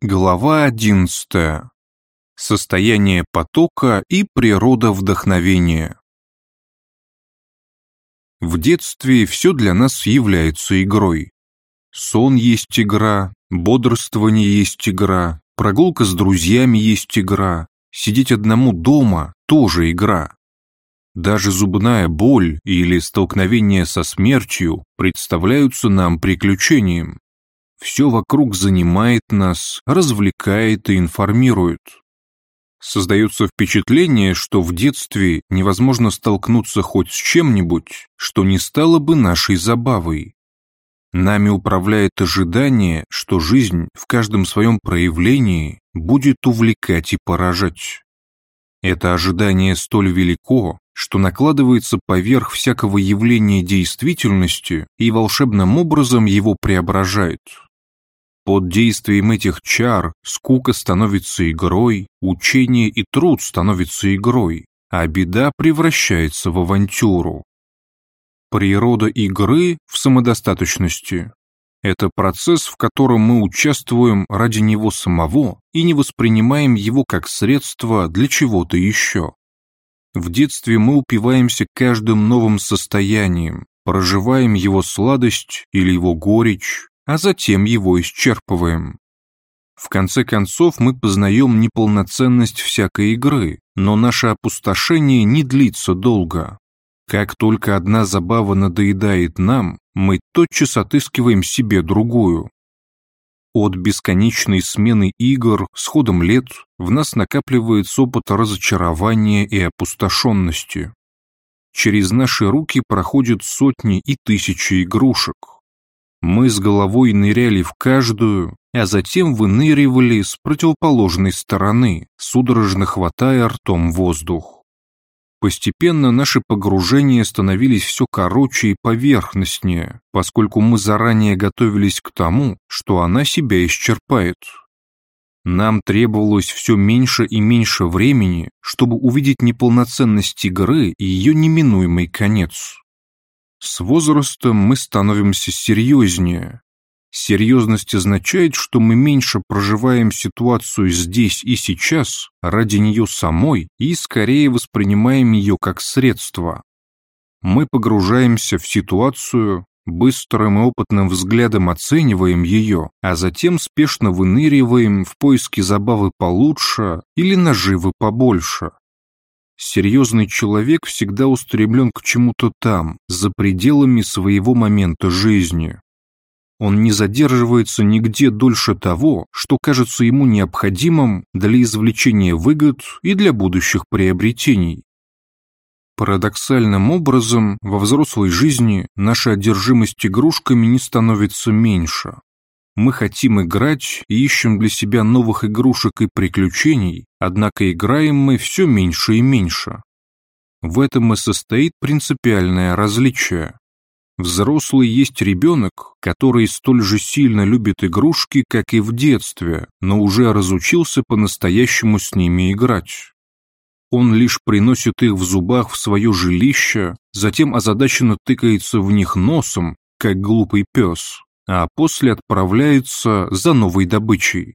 Глава одиннадцатая. Состояние потока и природа вдохновения. В детстве все для нас является игрой. Сон есть игра, бодрствование есть игра, прогулка с друзьями есть игра, сидеть одному дома тоже игра. Даже зубная боль или столкновение со смертью представляются нам приключением. Все вокруг занимает нас, развлекает и информирует. Создается впечатление, что в детстве невозможно столкнуться хоть с чем-нибудь, что не стало бы нашей забавой. Нами управляет ожидание, что жизнь в каждом своем проявлении будет увлекать и поражать. Это ожидание столь велико, что накладывается поверх всякого явления действительности и волшебным образом его преображает. Под действием этих чар скука становится игрой, учение и труд становятся игрой, а беда превращается в авантюру. Природа игры в самодостаточности – это процесс, в котором мы участвуем ради него самого и не воспринимаем его как средство для чего-то еще. В детстве мы упиваемся каждым новым состоянием, проживаем его сладость или его горечь, а затем его исчерпываем. В конце концов мы познаем неполноценность всякой игры, но наше опустошение не длится долго. Как только одна забава надоедает нам, мы тотчас отыскиваем себе другую. От бесконечной смены игр с ходом лет в нас накапливается опыт разочарования и опустошенности. Через наши руки проходят сотни и тысячи игрушек, мы с головой ныряли в каждую, а затем выныривали с противоположной стороны, судорожно хватая ртом воздух. Постепенно наши погружения становились все короче и поверхностнее, поскольку мы заранее готовились к тому, что она себя исчерпает. Нам требовалось все меньше и меньше времени, чтобы увидеть неполноценность игры и ее неминуемый конец. С возрастом мы становимся серьезнее. Серьезность означает, что мы меньше проживаем ситуацию здесь и сейчас ради нее самой и скорее воспринимаем ее как средство. Мы погружаемся в ситуацию, быстрым и опытным взглядом оцениваем ее, а затем спешно выныриваем в поиске забавы получше или наживы побольше. Серьезный человек всегда устремлен к чему-то там, за пределами своего момента жизни. Он не задерживается нигде дольше того, что кажется ему необходимым для извлечения выгод и для будущих приобретений. Парадоксальным образом, во взрослой жизни наша одержимость игрушками не становится меньше. Мы хотим играть и ищем для себя новых игрушек и приключений, однако играем мы все меньше и меньше. В этом и состоит принципиальное различие. Взрослый есть ребенок, который столь же сильно любит игрушки, как и в детстве, но уже разучился по-настоящему с ними играть. Он лишь приносит их в зубах в свое жилище, затем озадаченно тыкается в них носом, как глупый пес, а после отправляются за новой добычей.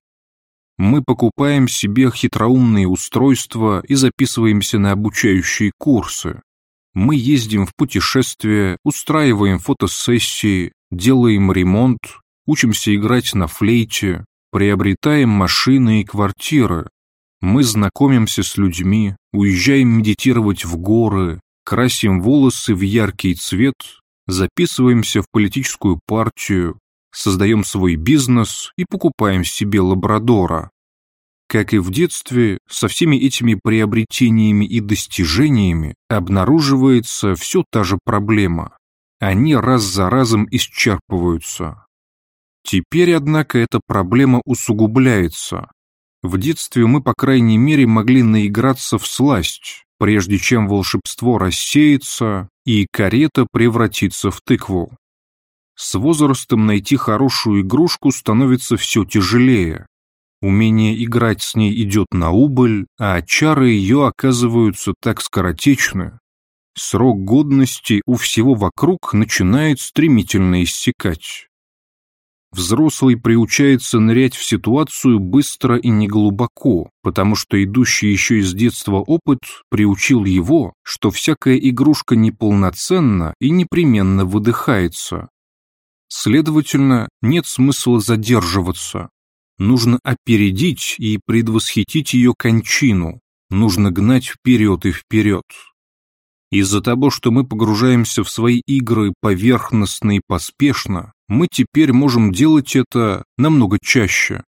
Мы покупаем себе хитроумные устройства и записываемся на обучающие курсы. Мы ездим в путешествия, устраиваем фотосессии, делаем ремонт, учимся играть на флейте, приобретаем машины и квартиры. Мы знакомимся с людьми, уезжаем медитировать в горы, красим волосы в яркий цвет, записываемся в политическую партию, создаем свой бизнес и покупаем себе лабрадора. Как и в детстве, со всеми этими приобретениями и достижениями обнаруживается все та же проблема. Они раз за разом исчерпываются. Теперь, однако, эта проблема усугубляется. В детстве мы, по крайней мере, могли наиграться в сласть, прежде чем волшебство рассеется и карета превратится в тыкву. С возрастом найти хорошую игрушку становится все тяжелее. Умение играть с ней идет на убыль, а чары ее оказываются так скоротечны. Срок годности у всего вокруг начинает стремительно иссякать. Взрослый приучается нырять в ситуацию быстро и неглубоко, потому что идущий еще из детства опыт приучил его, что всякая игрушка неполноценна и непременно выдыхается. Следовательно, нет смысла задерживаться. Нужно опередить и предвосхитить ее кончину. Нужно гнать вперед и вперед. Из-за того, что мы погружаемся в свои игры поверхностно и поспешно, мы теперь можем делать это намного чаще.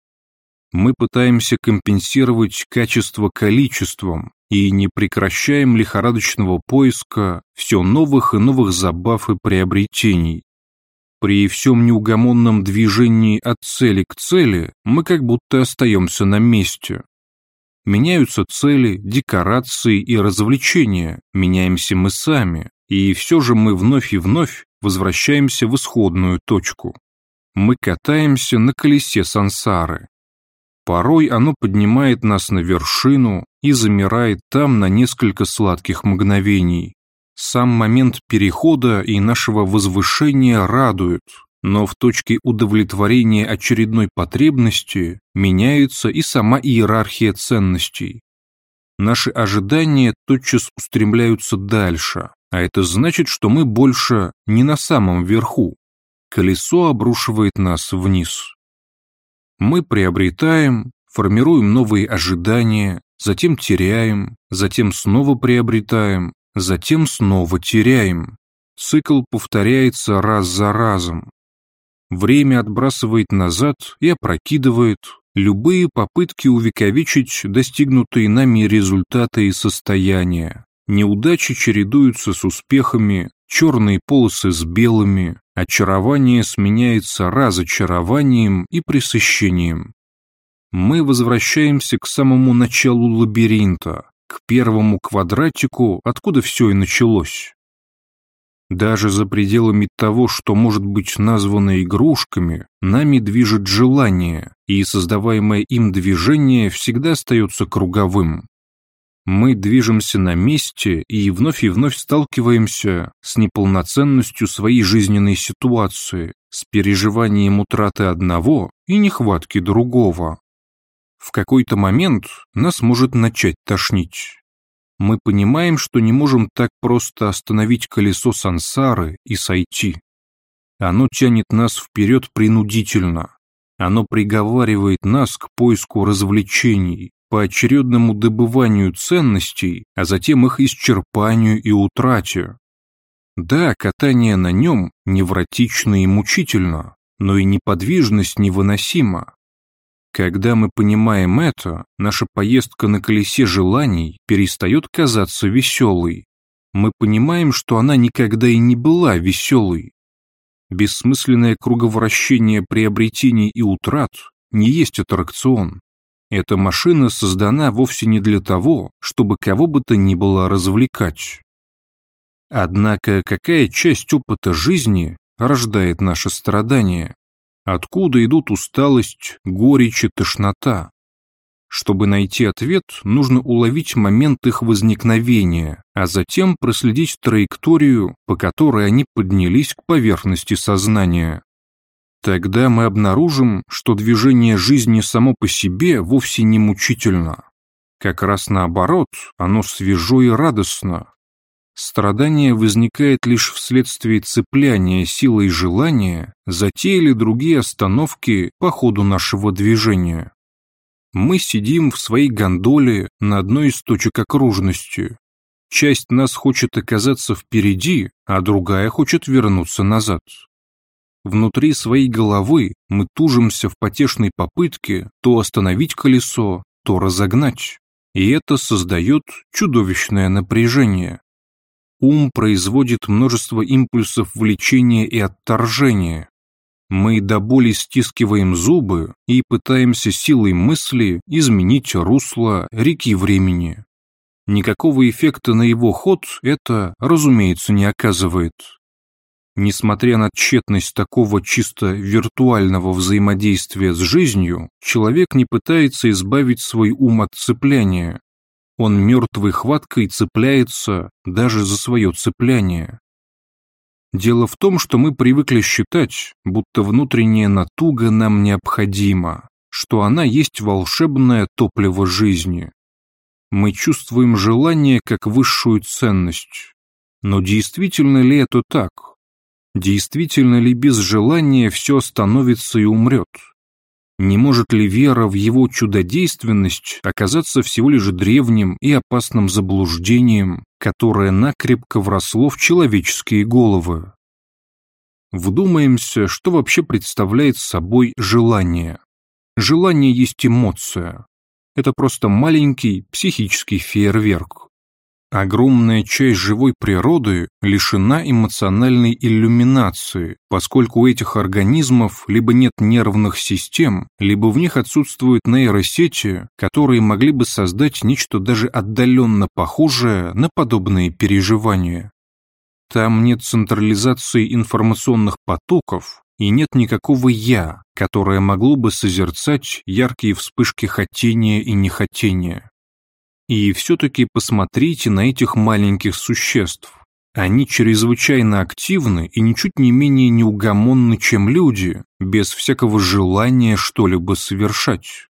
Мы пытаемся компенсировать качество количеством и не прекращаем лихорадочного поиска все новых и новых забав и приобретений. При всем неугомонном движении от цели к цели мы как будто остаемся на месте. Меняются цели, декорации и развлечения, меняемся мы сами, и все же мы вновь и вновь возвращаемся в исходную точку. Мы катаемся на колесе сансары. Порой оно поднимает нас на вершину и замирает там на несколько сладких мгновений. Сам момент перехода и нашего возвышения радует, но в точке удовлетворения очередной потребности меняется и сама иерархия ценностей. Наши ожидания тотчас устремляются дальше, а это значит, что мы больше не на самом верху. Колесо обрушивает нас вниз. Мы приобретаем, формируем новые ожидания, затем теряем, затем снова приобретаем, затем снова теряем. Цикл повторяется раз за разом. Время отбрасывает назад и опрокидывает любые попытки увековечить достигнутые нами результаты и состояния. Неудачи чередуются с успехами, черные полосы с белыми, очарование сменяется разочарованием и пресыщением. Мы возвращаемся к самому началу лабиринта, к первому квадратику, откуда все и началось. Даже за пределами того, что может быть названо игрушками, нами движет желание, и создаваемое им движение всегда остается круговым. Мы движемся на месте и вновь и вновь сталкиваемся с неполноценностью своей жизненной ситуации, с переживанием утраты одного и нехватки другого. В какой-то момент нас может начать тошнить. Мы понимаем, что не можем так просто остановить колесо сансары и сойти. Оно тянет нас вперед принудительно. Оно приговаривает нас к поиску развлечений, поочередному добыванию ценностей, а затем их исчерпанию и утрате. Да, катание на нем невротично и мучительно, но и неподвижность невыносима. Когда мы понимаем это, наша поездка на колесе желаний перестает казаться веселой. Мы понимаем, что она никогда и не была веселой. Бессмысленное круговращение приобретений и утрат не есть аттракцион. Эта машина создана вовсе не для того, чтобы кого бы то ни было развлекать. Однако какая часть опыта жизни рождает наше страдание? Откуда идут усталость, горечь и тошнота? Чтобы найти ответ, нужно уловить момент их возникновения, а затем проследить траекторию, по которой они поднялись к поверхности сознания. Тогда мы обнаружим, что движение жизни само по себе вовсе не мучительно. Как раз наоборот, оно свежо и радостно. Страдание возникает лишь вследствие цепляния силой желания за те или другие остановки по ходу нашего движения. Мы сидим в своей гондоле на одной из точек окружности. Часть нас хочет оказаться впереди, а другая хочет вернуться назад. Внутри своей головы мы тужимся в потешной попытке то остановить колесо, то разогнать. И это создает чудовищное напряжение. Ум производит множество импульсов влечения и отторжения. Мы до боли стискиваем зубы и пытаемся силой мысли изменить русло реки времени. Никакого эффекта на его ход это, разумеется, не оказывает. Несмотря на тщетность такого чисто виртуального взаимодействия с жизнью, человек не пытается избавить свой ум от цепляния. Он мертвой хваткой цепляется даже за свое цепляние. Дело в том, что мы привыкли считать, будто внутренняя натуга нам необходима, что она есть волшебное топливо жизни. Мы чувствуем желание как высшую ценность. Но действительно ли это так? Действительно ли без желания все остановится и умрет? Не может ли вера в его чудодейственность оказаться всего лишь древним и опасным заблуждением, которое накрепко вросло в человеческие головы? Вдумаемся, что вообще представляет собой желание. Желание есть эмоция. Это просто маленький психический фейерверк. Огромная часть живой природы лишена эмоциональной иллюминации, поскольку у этих организмов либо нет нервных систем, либо в них отсутствуют нейросети, которые могли бы создать нечто даже отдаленно похожее на подобные переживания. Там нет централизации информационных потоков и нет никакого «я», которое могло бы созерцать яркие вспышки хотения и нехотения. И все-таки посмотрите на этих маленьких существ. Они чрезвычайно активны и ничуть не менее неугомонны, чем люди, без всякого желания что-либо совершать.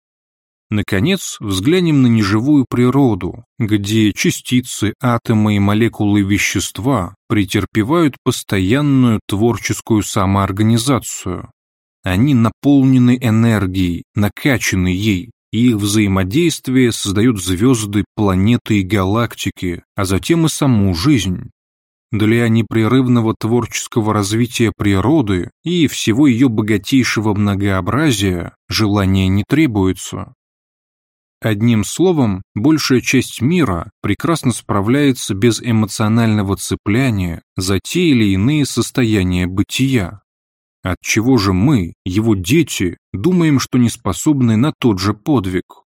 Наконец, взглянем на неживую природу, где частицы, атомы и молекулы вещества претерпевают постоянную творческую самоорганизацию. Они наполнены энергией, накачаны ей, и их взаимодействие создает звезды, планеты и галактики, а затем и саму жизнь. Для непрерывного творческого развития природы и всего ее богатейшего многообразия желания не требуется. Одним словом, большая часть мира прекрасно справляется без эмоционального цепляния за те или иные состояния бытия. Отчего же мы, его дети, думаем, что не способны на тот же подвиг?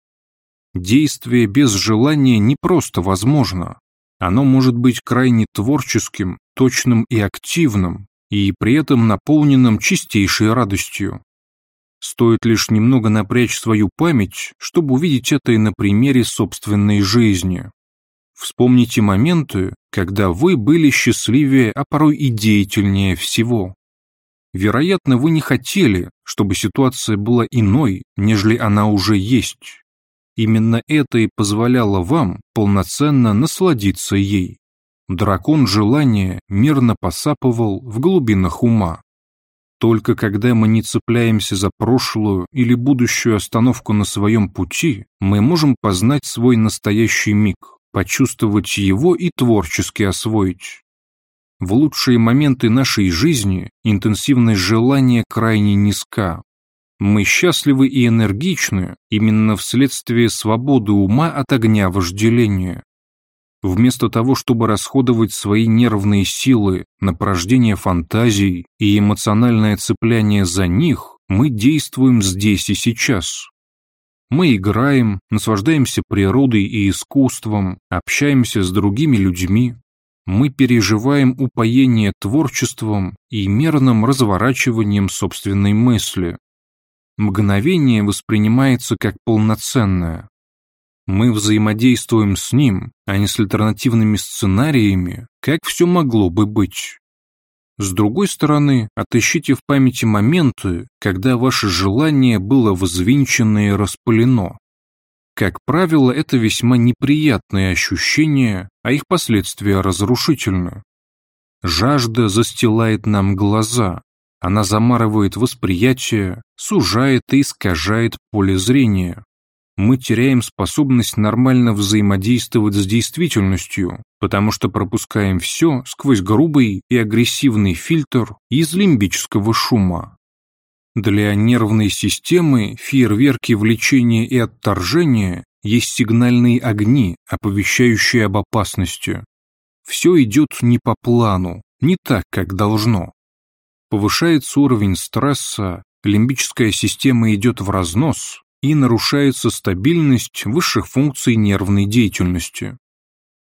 Действие без желания не просто возможно. Оно может быть крайне творческим, точным и активным, и при этом наполненным чистейшей радостью. Стоит лишь немного напрячь свою память, чтобы увидеть это и на примере собственной жизни. Вспомните моменты, когда вы были счастливее, а порой и деятельнее всего. Вероятно, вы не хотели, чтобы ситуация была иной, нежели она уже есть. Именно это и позволяло вам полноценно насладиться ей. Дракон желания мирно посапывал в глубинах ума. Только когда мы не цепляемся за прошлую или будущую остановку на своем пути, мы можем познать свой настоящий миг, почувствовать его и творчески освоить. В лучшие моменты нашей жизни интенсивность желания крайне низка. Мы счастливы и энергичны именно вследствие свободы ума от огня вожделения. Вместо того, чтобы расходовать свои нервные силы на порождение фантазий и эмоциональное цепляние за них, мы действуем здесь и сейчас. Мы играем, наслаждаемся природой и искусством, общаемся с другими людьми, мы переживаем упоение творчеством и мерным разворачиванием собственной мысли. Мгновение воспринимается как полноценное. Мы взаимодействуем с ним, а не с альтернативными сценариями, как все могло бы быть. С другой стороны, отыщите в памяти моменты, когда ваше желание было взвинчено и распылено. Как правило, это весьма неприятные ощущения, а их последствия разрушительны. Жажда застилает нам глаза, она замарывает восприятие, сужает и искажает поле зрения. Мы теряем способность нормально взаимодействовать с действительностью, потому что пропускаем все сквозь грубый и агрессивный фильтр из лимбического шума. Для нервной системы фейерверки влечения и отторжения есть сигнальные огни, оповещающие об опасности. Все идет не по плану, не так, как должно. Повышается уровень стресса, лимбическая система идет в разнос и нарушается стабильность высших функций нервной деятельности.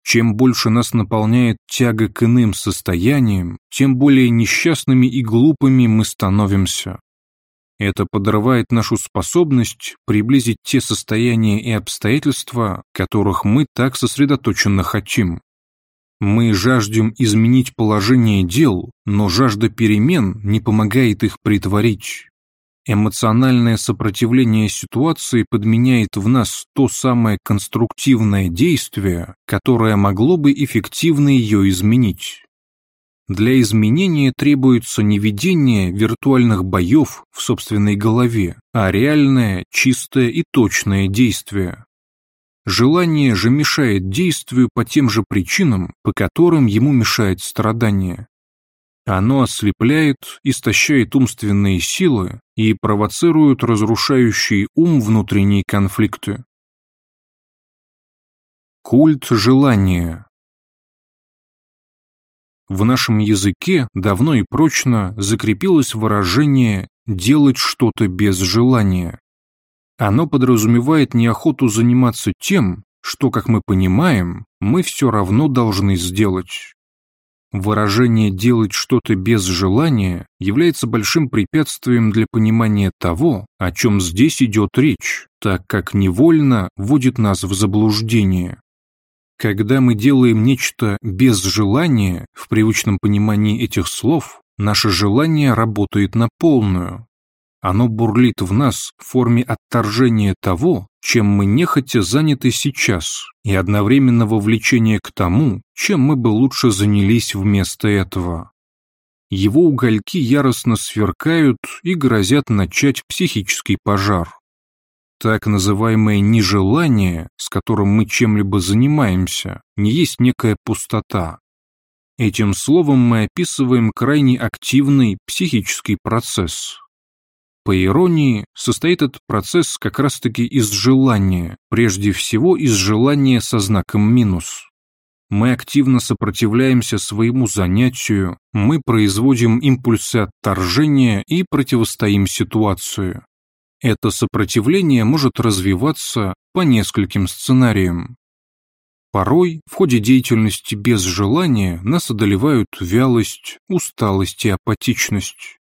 Чем больше нас наполняет тяга к иным состояниям, тем более несчастными и глупыми мы становимся. Это подрывает нашу способность приблизить те состояния и обстоятельства, которых мы так сосредоточенно хотим. Мы жаждем изменить положение дел, но жажда перемен не помогает их притворить. Эмоциональное сопротивление ситуации подменяет в нас то самое конструктивное действие, которое могло бы эффективно ее изменить. Для изменения требуется не ведение виртуальных боев в собственной голове, а реальное, чистое и точное действие. Желание же мешает действию по тем же причинам, по которым ему мешает страдание. Оно ослепляет, истощает умственные силы и провоцирует разрушающий ум внутренние конфликты. Культ желания в нашем языке давно и прочно закрепилось выражение «делать что-то без желания». Оно подразумевает неохоту заниматься тем, что, как мы понимаем, мы все равно должны сделать. Выражение «делать что-то без желания» является большим препятствием для понимания того, о чем здесь идет речь, так как невольно вводит нас в заблуждение. Когда мы делаем нечто без желания, в привычном понимании этих слов, наше желание работает на полную. Оно бурлит в нас в форме отторжения того, чем мы нехотя заняты сейчас, и одновременного вовлечения к тому, чем мы бы лучше занялись вместо этого. Его угольки яростно сверкают и грозят начать психический пожар. Так называемое нежелание, с которым мы чем-либо занимаемся, не есть некая пустота. Этим словом мы описываем крайне активный психический процесс. По иронии, состоит этот процесс как раз-таки из желания, прежде всего из желания со знаком минус. Мы активно сопротивляемся своему занятию, мы производим импульсы отторжения и противостоим ситуации. Это сопротивление может развиваться по нескольким сценариям. Порой в ходе деятельности без желания нас одолевают вялость, усталость и апатичность.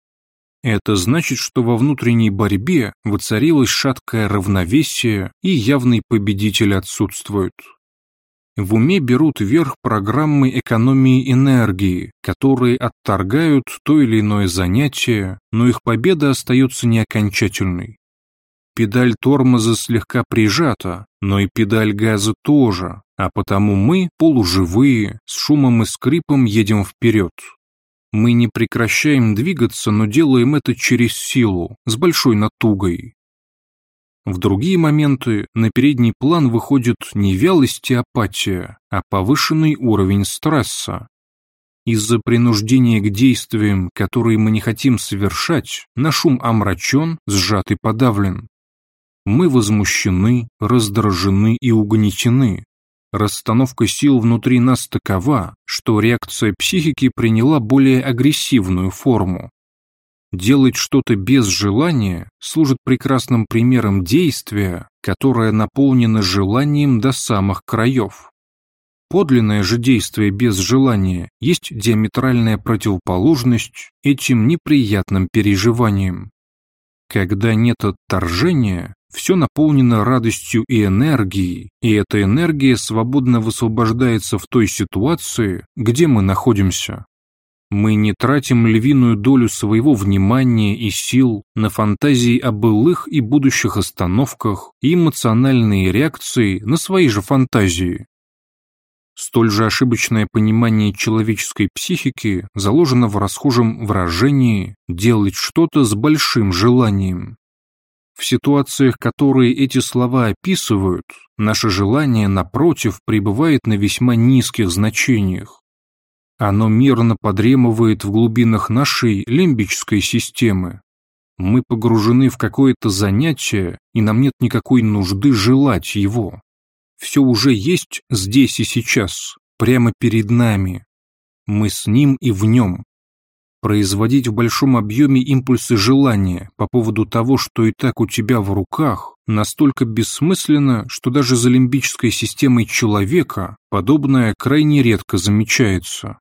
Это значит, что во внутренней борьбе воцарилось шаткое равновесие и явный победитель отсутствует. В уме берут верх программы экономии энергии, которые отторгают то или иное занятие, но их победа остается неокончательной. Педаль тормоза слегка прижата, но и педаль газа тоже, а потому мы, полуживые, с шумом и скрипом едем вперед. Мы не прекращаем двигаться, но делаем это через силу, с большой натугой. В другие моменты на передний план выходит не вялость и апатия, а повышенный уровень стресса, из-за принуждения к действиям, которые мы не хотим совершать, наш ум омрачен, сжат и подавлен. Мы возмущены, раздражены и угнетены. Расстановка сил внутри нас такова, что реакция психики приняла более агрессивную форму. Делать что-то без желания служит прекрасным примером действия, которое наполнено желанием до самых краев. Подлинное же действие без желания есть диаметральная противоположность этим неприятным переживаниям. Когда нет отторжения, все наполнено радостью и энергией, и эта энергия свободно высвобождается в той ситуации, где мы находимся. Мы не тратим львиную долю своего внимания и сил на фантазии о былых и будущих остановках и эмоциональные реакции на свои же фантазии. Столь же ошибочное понимание человеческой психики заложено в расхожем выражении «делать что-то с большим желанием». В ситуациях, которые эти слова описывают, наше желание, напротив, пребывает на весьма низких значениях. Оно мирно подремывает в глубинах нашей лимбической системы. Мы погружены в какое-то занятие, и нам нет никакой нужды желать его. Все уже есть здесь и сейчас, прямо перед нами. Мы с ним и в нем производить в большом объеме импульсы желания по поводу того, что и так у тебя в руках, настолько бессмысленно, что даже за лимбической системой человека подобное крайне редко замечается.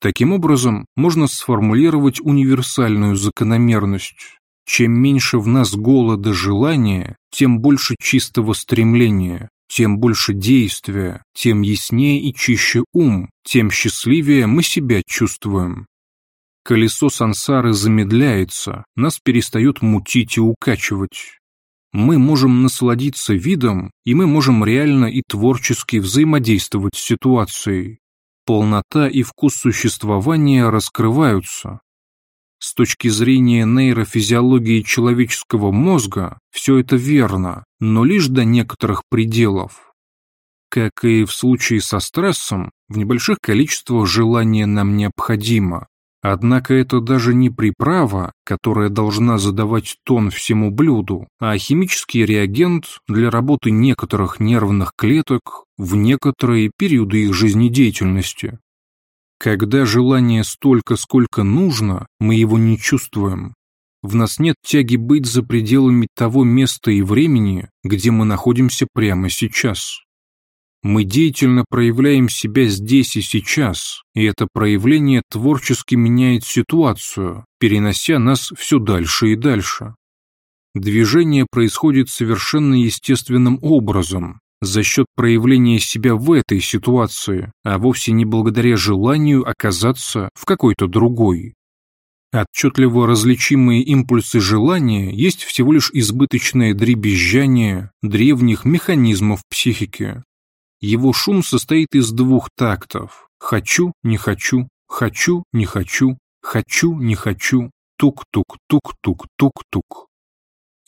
Таким образом, можно сформулировать универсальную закономерность. Чем меньше в нас голода желания, тем больше чистого стремления, тем больше действия, тем яснее и чище ум, тем счастливее мы себя чувствуем. Колесо сансары замедляется, нас перестает мутить и укачивать. Мы можем насладиться видом, и мы можем реально и творчески взаимодействовать с ситуацией. Полнота и вкус существования раскрываются. С точки зрения нейрофизиологии человеческого мозга все это верно, но лишь до некоторых пределов. Как и в случае со стрессом, в небольших количествах желания нам необходимо, Однако это даже не приправа, которая должна задавать тон всему блюду, а химический реагент для работы некоторых нервных клеток в некоторые периоды их жизнедеятельности. Когда желание столько, сколько нужно, мы его не чувствуем. В нас нет тяги быть за пределами того места и времени, где мы находимся прямо сейчас. Мы деятельно проявляем себя здесь и сейчас, и это проявление творчески меняет ситуацию, перенося нас все дальше и дальше. Движение происходит совершенно естественным образом, за счет проявления себя в этой ситуации, а вовсе не благодаря желанию оказаться в какой-то другой. Отчетливо различимые импульсы желания есть всего лишь избыточное дребезжание древних механизмов психики, его шум состоит из двух тактов. Хочу, не хочу, хочу, не хочу, хочу, не хочу, тук-тук-тук-тук-тук-тук.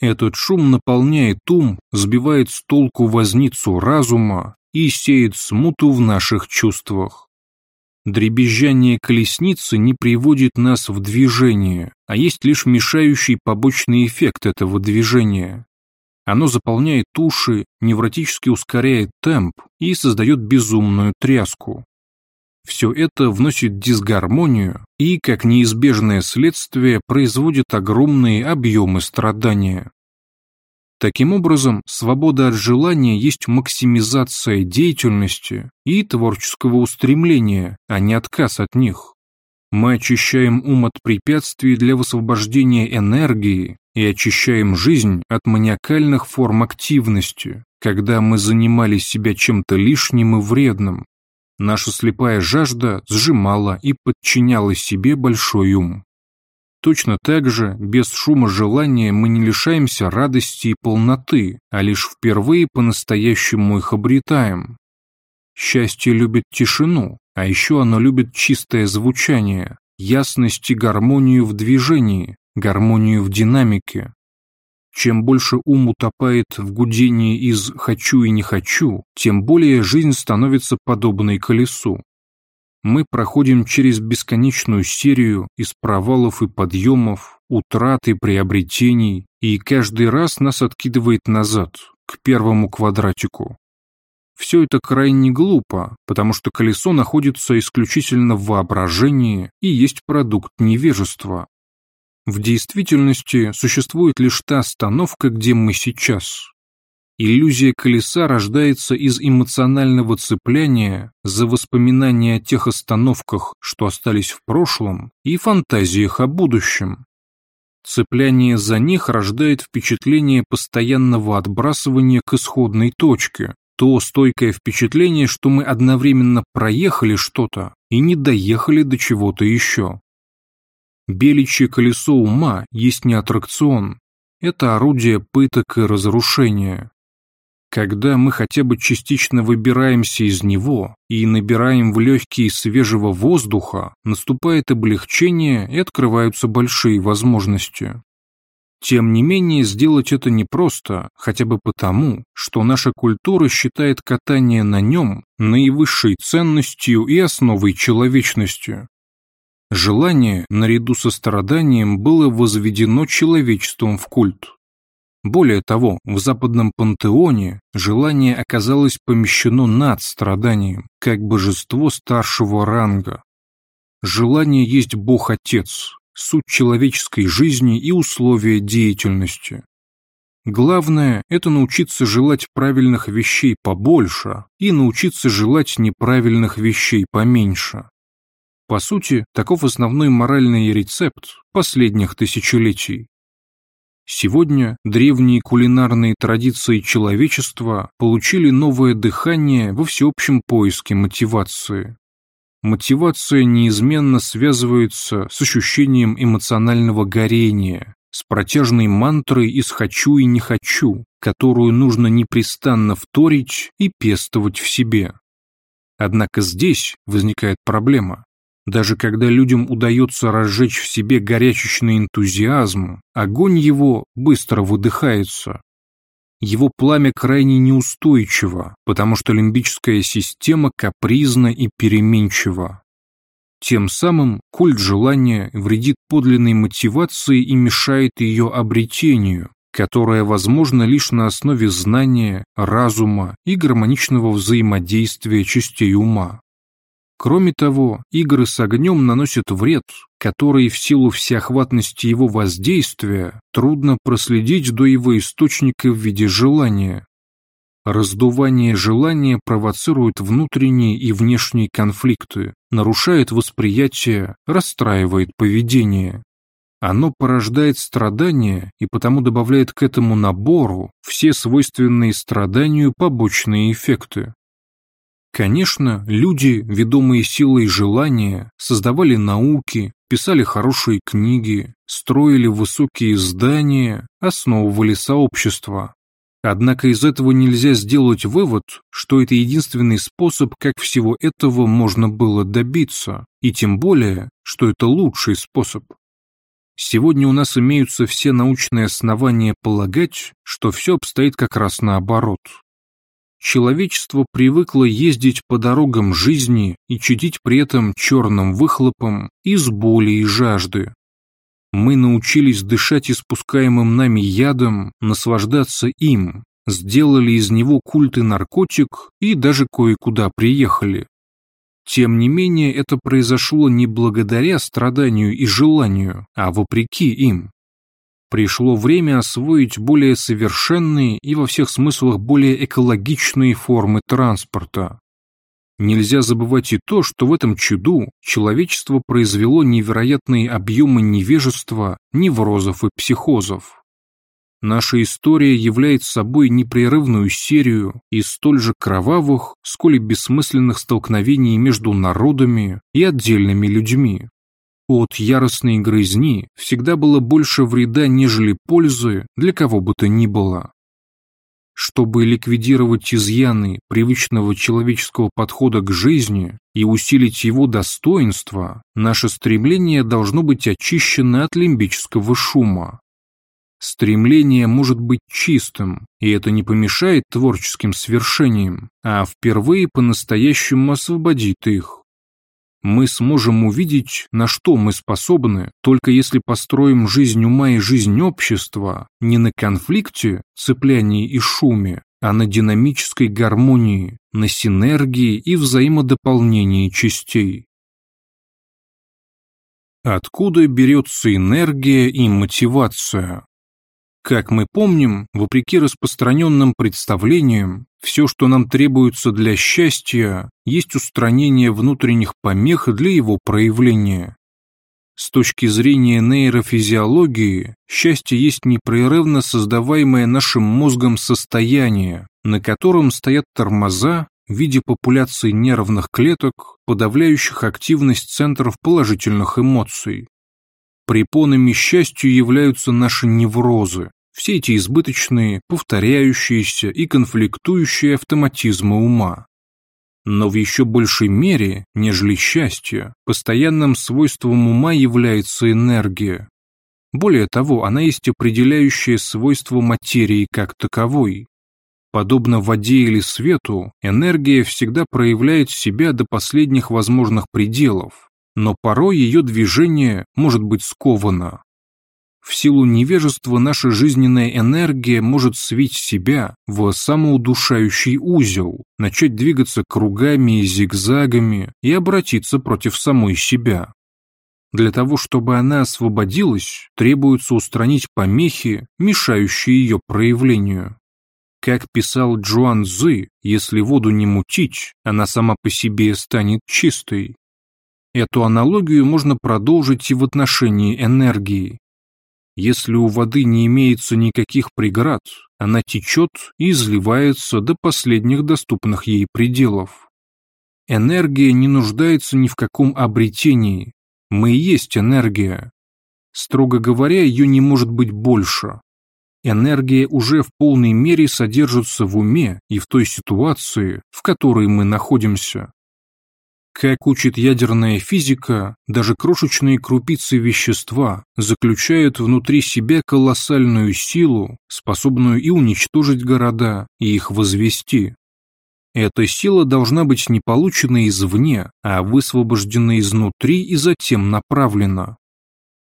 Этот шум наполняет ум, сбивает с толку возницу разума и сеет смуту в наших чувствах. Дребезжание колесницы не приводит нас в движение, а есть лишь мешающий побочный эффект этого движения. Оно заполняет уши, невротически ускоряет темп и создает безумную тряску. Все это вносит дисгармонию и, как неизбежное следствие, производит огромные объемы страдания. Таким образом, свобода от желания есть максимизация деятельности и творческого устремления, а не отказ от них. Мы очищаем ум от препятствий для высвобождения энергии и очищаем жизнь от маниакальных форм активности, когда мы занимали себя чем-то лишним и вредным. Наша слепая жажда сжимала и подчиняла себе большой ум. Точно так же, без шума желания мы не лишаемся радости и полноты, а лишь впервые по-настоящему их обретаем. Счастье любит тишину, а еще оно любит чистое звучание, ясность и гармонию в движении, гармонию в динамике. Чем больше ум утопает в гудении из «хочу» и «не хочу», тем более жизнь становится подобной колесу. Мы проходим через бесконечную серию из провалов и подъемов, утрат и приобретений, и каждый раз нас откидывает назад, к первому квадратику. Все это крайне глупо, потому что колесо находится исключительно в воображении и есть продукт невежества, в действительности существует лишь та остановка, где мы сейчас. Иллюзия колеса рождается из эмоционального цепляния за воспоминания о тех остановках, что остались в прошлом, и фантазиях о будущем. Цепляние за них рождает впечатление постоянного отбрасывания к исходной точке, то стойкое впечатление, что мы одновременно проехали что-то и не доехали до чего-то еще. Беличье колесо ума есть не аттракцион, это орудие пыток и разрушения. Когда мы хотя бы частично выбираемся из него и набираем в легкие свежего воздуха, наступает облегчение и открываются большие возможности. Тем не менее, сделать это непросто, хотя бы потому, что наша культура считает катание на нем наивысшей ценностью и основой человечности. Желание, наряду со страданием, было возведено человечеством в культ. Более того, в западном пантеоне желание оказалось помещено над страданием, как божество старшего ранга. Желание есть Бог-Отец, суть человеческой жизни и условия деятельности. Главное – это научиться желать правильных вещей побольше и научиться желать неправильных вещей поменьше. По сути, таков основной моральный рецепт последних тысячелетий. Сегодня древние кулинарные традиции человечества получили новое дыхание во всеобщем поиске мотивации. Мотивация неизменно связывается с ощущением эмоционального горения, с протяжной мантрой из «хочу» и «не хочу», которую нужно непрестанно вторить и пестовать в себе. Однако здесь возникает проблема. Даже когда людям удается разжечь в себе горячечный энтузиазм, огонь его быстро выдыхается. Его пламя крайне неустойчиво, потому что лимбическая система капризна и переменчива. Тем самым культ желания вредит подлинной мотивации и мешает ее обретению, которое возможно лишь на основе знания, разума и гармоничного взаимодействия частей ума. Кроме того, игры с огнем наносят вред, который в силу всеохватности его воздействия трудно проследить до его источника в виде желания. Раздувание желания провоцирует внутренние и внешние конфликты, нарушает восприятие, расстраивает поведение. Оно порождает страдания и потому добавляет к этому набору все свойственные страданию побочные эффекты. Конечно, люди, ведомые силой желания, создавали науки, писали хорошие книги, строили высокие здания, основывали сообщества. Однако из этого нельзя сделать вывод, что это единственный способ, как всего этого можно было добиться, и тем более, что это лучший способ. Сегодня у нас имеются все научные основания полагать, что все обстоит как раз наоборот. Человечество привыкло ездить по дорогам жизни и чудить при этом черным выхлопом из боли и жажды. Мы научились дышать испускаемым нами ядом, наслаждаться им, сделали из него культ и наркотик и даже кое-куда приехали. Тем не менее, это произошло не благодаря страданию и желанию, а вопреки им. Пришло время освоить более совершенные и во всех смыслах более экологичные формы транспорта. Нельзя забывать и то, что в этом чуду человечество произвело невероятные объемы невежества, неврозов и психозов. Наша история является собой непрерывную серию из столь же кровавых, сколь и бессмысленных столкновений между народами и отдельными людьми. От яростной грызни всегда было больше вреда, нежели пользы для кого бы то ни было. Чтобы ликвидировать изъяны привычного человеческого подхода к жизни и усилить его достоинство, наше стремление должно быть очищено от лимбического шума. Стремление может быть чистым, и это не помешает творческим свершениям, а впервые по-настоящему освободит их мы сможем увидеть, на что мы способны, только если построим жизнь ума и жизнь общества не на конфликте, цеплянии и шуме, а на динамической гармонии, на синергии и взаимодополнении частей. Откуда берется энергия и мотивация? Как мы помним, вопреки распространенным представлениям, все, что нам требуется для счастья, есть устранение внутренних помех для его проявления. С точки зрения нейрофизиологии, счастье есть непрерывно создаваемое нашим мозгом состояние, на котором стоят тормоза в виде популяции нервных клеток, подавляющих активность центров положительных эмоций. Препонами счастью являются наши неврозы, все эти избыточные, повторяющиеся и конфликтующие автоматизмы ума. Но в еще большей мере, нежели счастье, постоянным свойством ума является энергия. Более того, она есть определяющее свойство материи как таковой. Подобно воде или свету, энергия всегда проявляет себя до последних возможных пределов, но порой ее движение может быть сковано. В силу невежества наша жизненная энергия может свить себя в самоудушающий узел, начать двигаться кругами и зигзагами и обратиться против самой себя. Для того, чтобы она освободилась, требуется устранить помехи, мешающие ее проявлению. Как писал Джуан Цзы, если воду не мутить, она сама по себе станет чистой. Эту аналогию можно продолжить и в отношении энергии. Если у воды не имеется никаких преград, она течет и изливается до последних доступных ей пределов. Энергия не нуждается ни в каком обретении. Мы и есть энергия. Строго говоря, ее не может быть больше. Энергия уже в полной мере содержится в уме и в той ситуации, в которой мы находимся. Как учит ядерная физика, даже крошечные крупицы вещества заключают внутри себя колоссальную силу, способную и уничтожить города, и их возвести. Эта сила должна быть не получена извне, а высвобождена изнутри и затем направлена.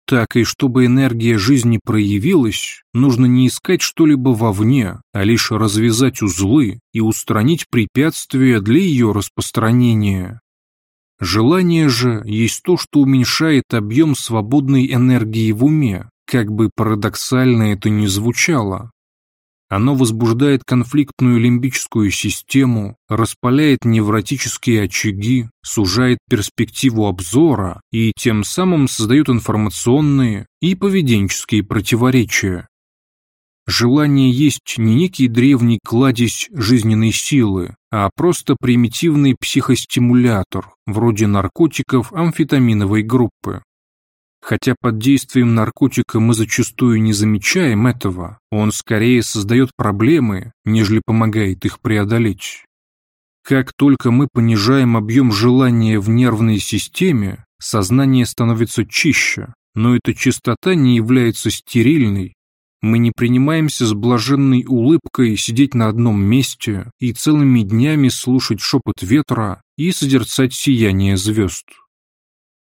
Так и чтобы энергия жизни проявилась, нужно не искать что-либо вовне, а лишь развязать узлы и устранить препятствия для ее распространения. Желание же есть то, что уменьшает объем свободной энергии в уме, как бы парадоксально это ни звучало. Оно возбуждает конфликтную лимбическую систему, распаляет невротические очаги, сужает перспективу обзора и тем самым создает информационные и поведенческие противоречия. Желание есть не некий древний кладезь жизненной силы, а просто примитивный психостимулятор, вроде наркотиков амфетаминовой группы. Хотя под действием наркотика мы зачастую не замечаем этого, он скорее создает проблемы, нежели помогает их преодолеть. Как только мы понижаем объем желания в нервной системе, сознание становится чище, но эта чистота не является стерильной. Мы не принимаемся с блаженной улыбкой сидеть на одном месте и целыми днями слушать шепот ветра и созерцать сияние звезд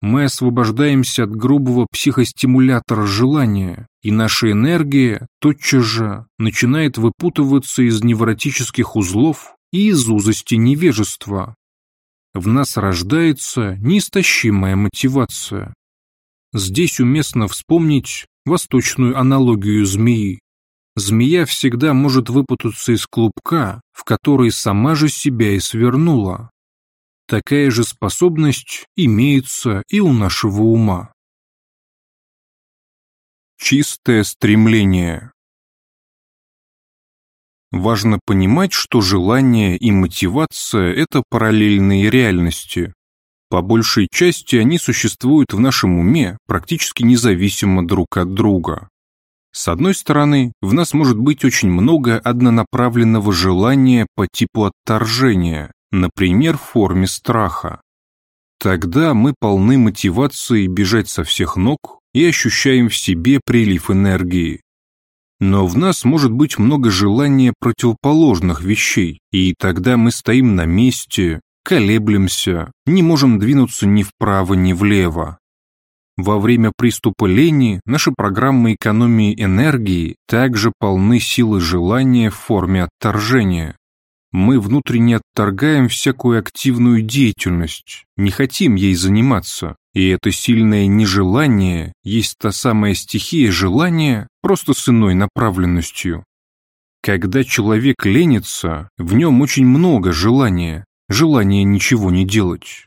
мы освобождаемся от грубого психостимулятора желания, и наша энергия тотчас же начинает выпутываться из невротических узлов и из узости невежества. В нас рождается неистощимая мотивация. Здесь уместно вспомнить восточную аналогию змеи. Змея всегда может выпутаться из клубка, в который сама же себя и свернула. Такая же способность имеется и у нашего ума. Чистое стремление Важно понимать, что желание и мотивация – это параллельные реальности. По большей части они существуют в нашем уме практически независимо друг от друга. С одной стороны, в нас может быть очень много однонаправленного желания по типу отторжения, например, в форме страха. Тогда мы полны мотивации бежать со всех ног и ощущаем в себе прилив энергии. Но в нас может быть много желания противоположных вещей, и тогда мы стоим на месте, колеблемся, не можем двинуться ни вправо, ни влево. Во время приступа лени наши программы экономии энергии также полны силы желания в форме отторжения. Мы внутренне отторгаем всякую активную деятельность, не хотим ей заниматься, и это сильное нежелание есть та самая стихия желания, просто с иной направленностью. Когда человек ленится, в нем очень много желания, желания ничего не делать.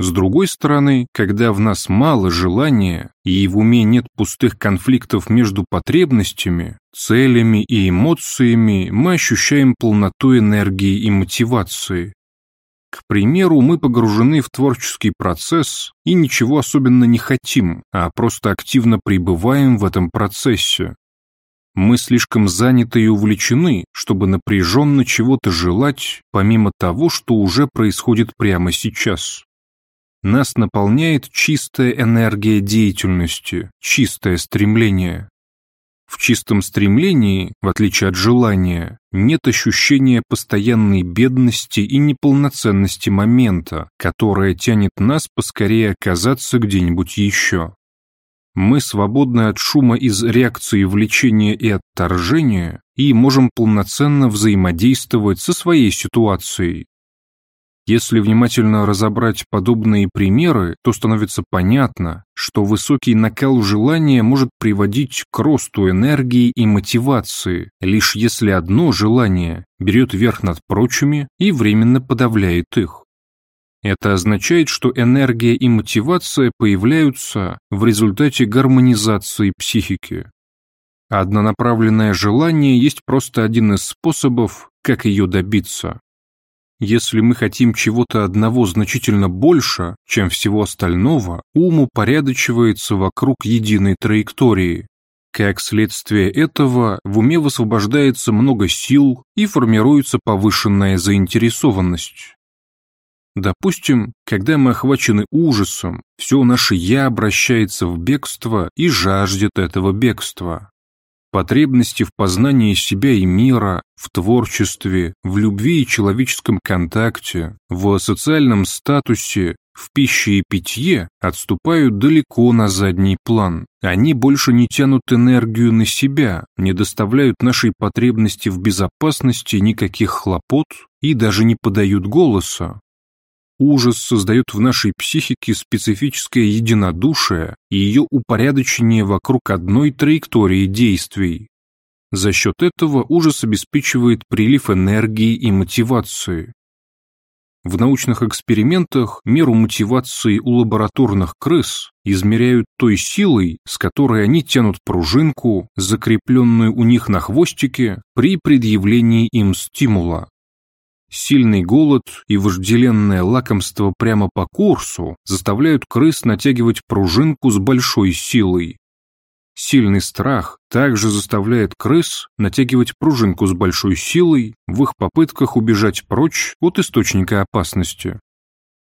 С другой стороны, когда в нас мало желания и в уме нет пустых конфликтов между потребностями, целями и эмоциями, мы ощущаем полноту энергии и мотивации. К примеру, мы погружены в творческий процесс и ничего особенно не хотим, а просто активно пребываем в этом процессе. Мы слишком заняты и увлечены, чтобы напряженно чего-то желать, помимо того, что уже происходит прямо сейчас. Нас наполняет чистая энергия деятельности, чистое стремление. В чистом стремлении, в отличие от желания, нет ощущения постоянной бедности и неполноценности момента, которое тянет нас поскорее оказаться где-нибудь еще. Мы свободны от шума из реакции влечения и отторжения и можем полноценно взаимодействовать со своей ситуацией, если внимательно разобрать подобные примеры, то становится понятно, что высокий накал желания может приводить к росту энергии и мотивации, лишь если одно желание берет верх над прочими и временно подавляет их. Это означает, что энергия и мотивация появляются в результате гармонизации психики. Однонаправленное желание есть просто один из способов, как ее добиться. Если мы хотим чего-то одного значительно больше, чем всего остального, ум упорядочивается вокруг единой траектории. Как следствие этого, в уме высвобождается много сил и формируется повышенная заинтересованность. Допустим, когда мы охвачены ужасом, все наше «я» обращается в бегство и жаждет этого бегства. Потребности в познании себя и мира, в творчестве, в любви и человеческом контакте, в социальном статусе, в пище и питье отступают далеко на задний план. Они больше не тянут энергию на себя, не доставляют нашей потребности в безопасности никаких хлопот и даже не подают голоса. Ужас создает в нашей психике специфическое единодушие и ее упорядочение вокруг одной траектории действий. За счет этого ужас обеспечивает прилив энергии и мотивации. В научных экспериментах меру мотивации у лабораторных крыс измеряют той силой, с которой они тянут пружинку, закрепленную у них на хвостике, при предъявлении им стимула. Сильный голод и вожделенное лакомство прямо по курсу заставляют крыс натягивать пружинку с большой силой. Сильный страх также заставляет крыс натягивать пружинку с большой силой в их попытках убежать прочь от источника опасности.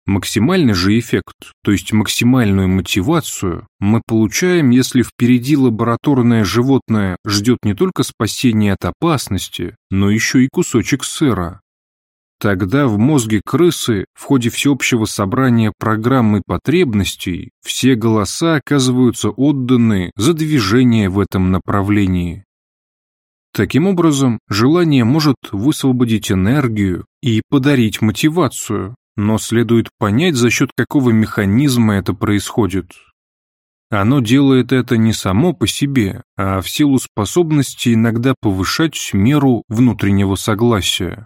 Максимальный же эффект, то есть максимальную мотивацию, мы получаем, если впереди лабораторное животное ждет не только спасения от опасности, но еще и кусочек сыра. Тогда в мозге крысы в ходе всеобщего собрания программы потребностей все голоса оказываются отданы за движение в этом направлении. Таким образом, желание может высвободить энергию и подарить мотивацию, но следует понять, за счет какого механизма это происходит. Оно делает это не само по себе, а в силу способности иногда повышать меру внутреннего согласия.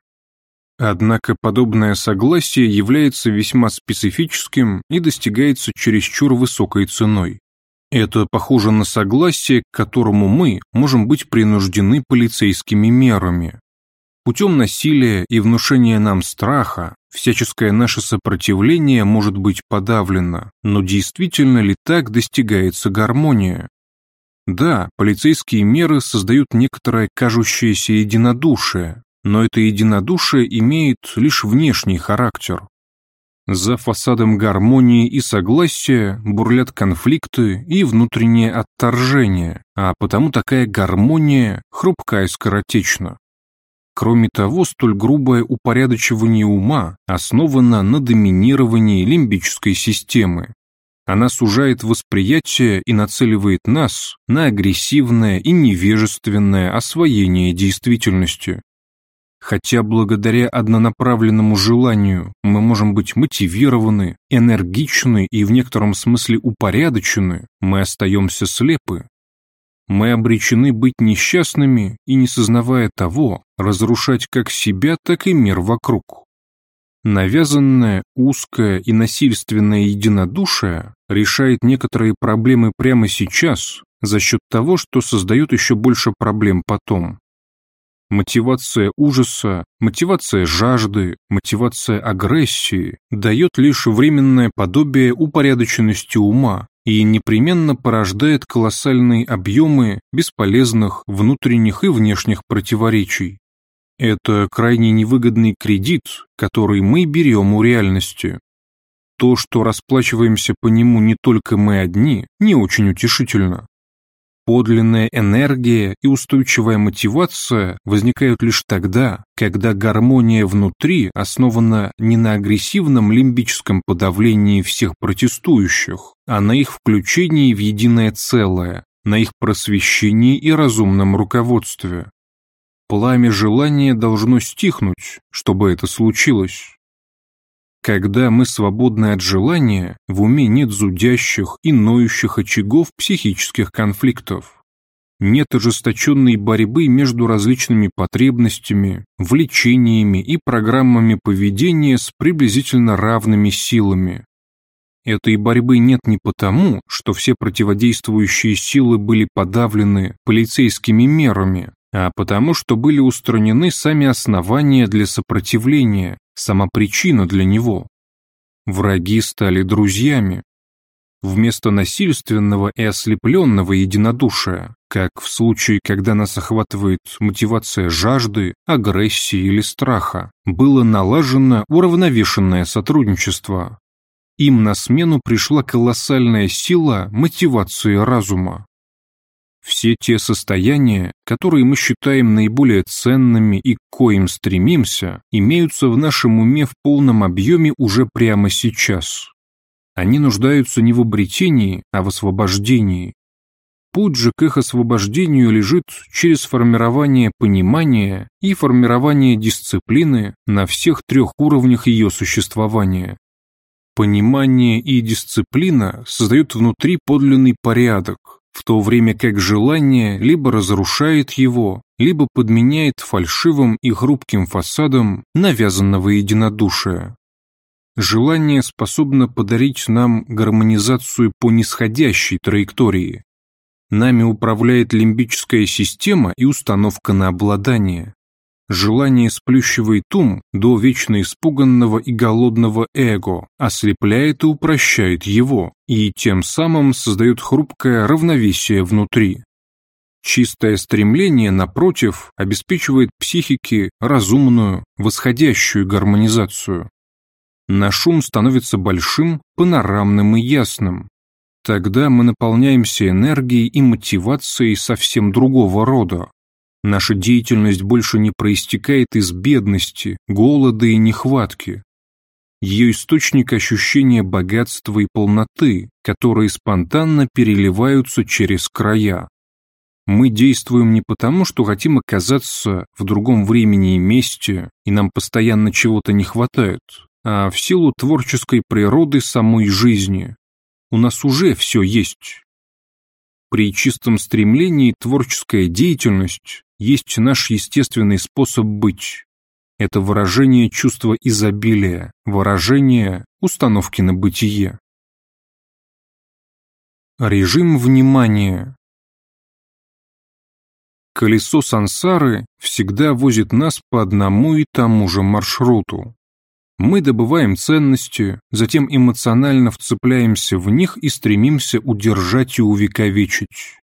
Однако подобное согласие является весьма специфическим и достигается чересчур высокой ценой. Это похоже на согласие, к которому мы можем быть принуждены полицейскими мерами. Путем насилия и внушения нам страха всяческое наше сопротивление может быть подавлено, но действительно ли так достигается гармония? Да, полицейские меры создают некоторое кажущееся единодушие, но это единодушие имеет лишь внешний характер. За фасадом гармонии и согласия бурлят конфликты и внутреннее отторжение, а потому такая гармония хрупка и скоротечна. Кроме того, столь грубое упорядочивание ума основано на доминировании лимбической системы. Она сужает восприятие и нацеливает нас на агрессивное и невежественное освоение действительности. Хотя благодаря однонаправленному желанию мы можем быть мотивированы, энергичны и в некотором смысле упорядочены, мы остаемся слепы. Мы обречены быть несчастными и, не сознавая того, разрушать как себя, так и мир вокруг. Навязанное, узкое и насильственное единодушие решает некоторые проблемы прямо сейчас за счет того, что создает еще больше проблем потом. Мотивация ужаса, мотивация жажды, мотивация агрессии дает лишь временное подобие упорядоченности ума и непременно порождает колоссальные объемы бесполезных внутренних и внешних противоречий. Это крайне невыгодный кредит, который мы берем у реальности. То, что расплачиваемся по нему не только мы одни, не очень утешительно. Подлинная энергия и устойчивая мотивация возникают лишь тогда, когда гармония внутри основана не на агрессивном лимбическом подавлении всех протестующих, а на их включении в единое целое, на их просвещении и разумном руководстве. Пламя желания должно стихнуть, чтобы это случилось. Когда мы свободны от желания, в уме нет зудящих и ноющих очагов психических конфликтов. нет ожесточенной борьбы между различными потребностями, влечениями и программами поведения с приблизительно равными силами. Этой борьбы нет не потому, что все противодействующие силы были подавлены полицейскими мерами, а потому, что были устранены сами основания для сопротивления, сама причина для него. Враги стали друзьями, вместо насильственного и ослепленного единодушия, как в случае, когда нас охватывает мотивация жажды, агрессии или страха, было налажено уравновешенное сотрудничество. Им на смену пришла колоссальная сила мотивации разума. Все те состояния, которые мы считаем наиболее ценными и к коим стремимся, имеются в нашем уме в полном объеме уже прямо сейчас. Они нуждаются не в обретении, а в освобождении. Путь же к их освобождению лежит через формирование понимания и формирование дисциплины на всех трех уровнях ее существования. Понимание и дисциплина создают внутри подлинный порядок, в то время как желание либо разрушает его, либо подменяет фальшивым и хрупким фасадом навязанного единодушия. Желание способно подарить нам гармонизацию по нисходящей траектории. Нами управляет лимбическая система и установка на обладание. Желание сплющивает ум до вечно испуганного и голодного эго, ослепляет и упрощает его, и тем самым создает хрупкое равновесие внутри. Чистое стремление, напротив, обеспечивает психике разумную, восходящую гармонизацию. Наш ум становится большим, панорамным и ясным. Тогда мы наполняемся энергией и мотивацией совсем другого рода. Наша деятельность больше не проистекает из бедности, голода и нехватки. Ее источник ощущения богатства и полноты, которые спонтанно переливаются через края. Мы действуем не потому, что хотим оказаться в другом времени и месте, и нам постоянно чего-то не хватает, а в силу творческой природы самой жизни. У нас уже все есть. При чистом стремлении творческая деятельность есть наш естественный способ быть. Это выражение чувства изобилия, выражение установки на бытие. Режим внимания Колесо сансары всегда возит нас по одному и тому же маршруту. Мы добываем ценности, затем эмоционально вцепляемся в них и стремимся удержать и увековечить.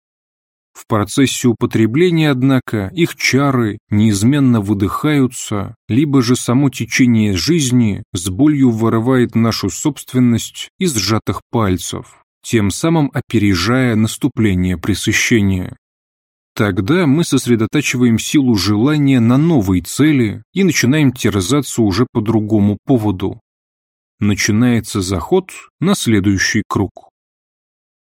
В процессе употребления, однако, их чары неизменно выдыхаются, либо же само течение жизни с болью вырывает нашу собственность из сжатых пальцев, тем самым опережая наступление пресыщения. Тогда мы сосредотачиваем силу желания на новой цели и начинаем терзаться уже по другому поводу. Начинается заход на следующий круг.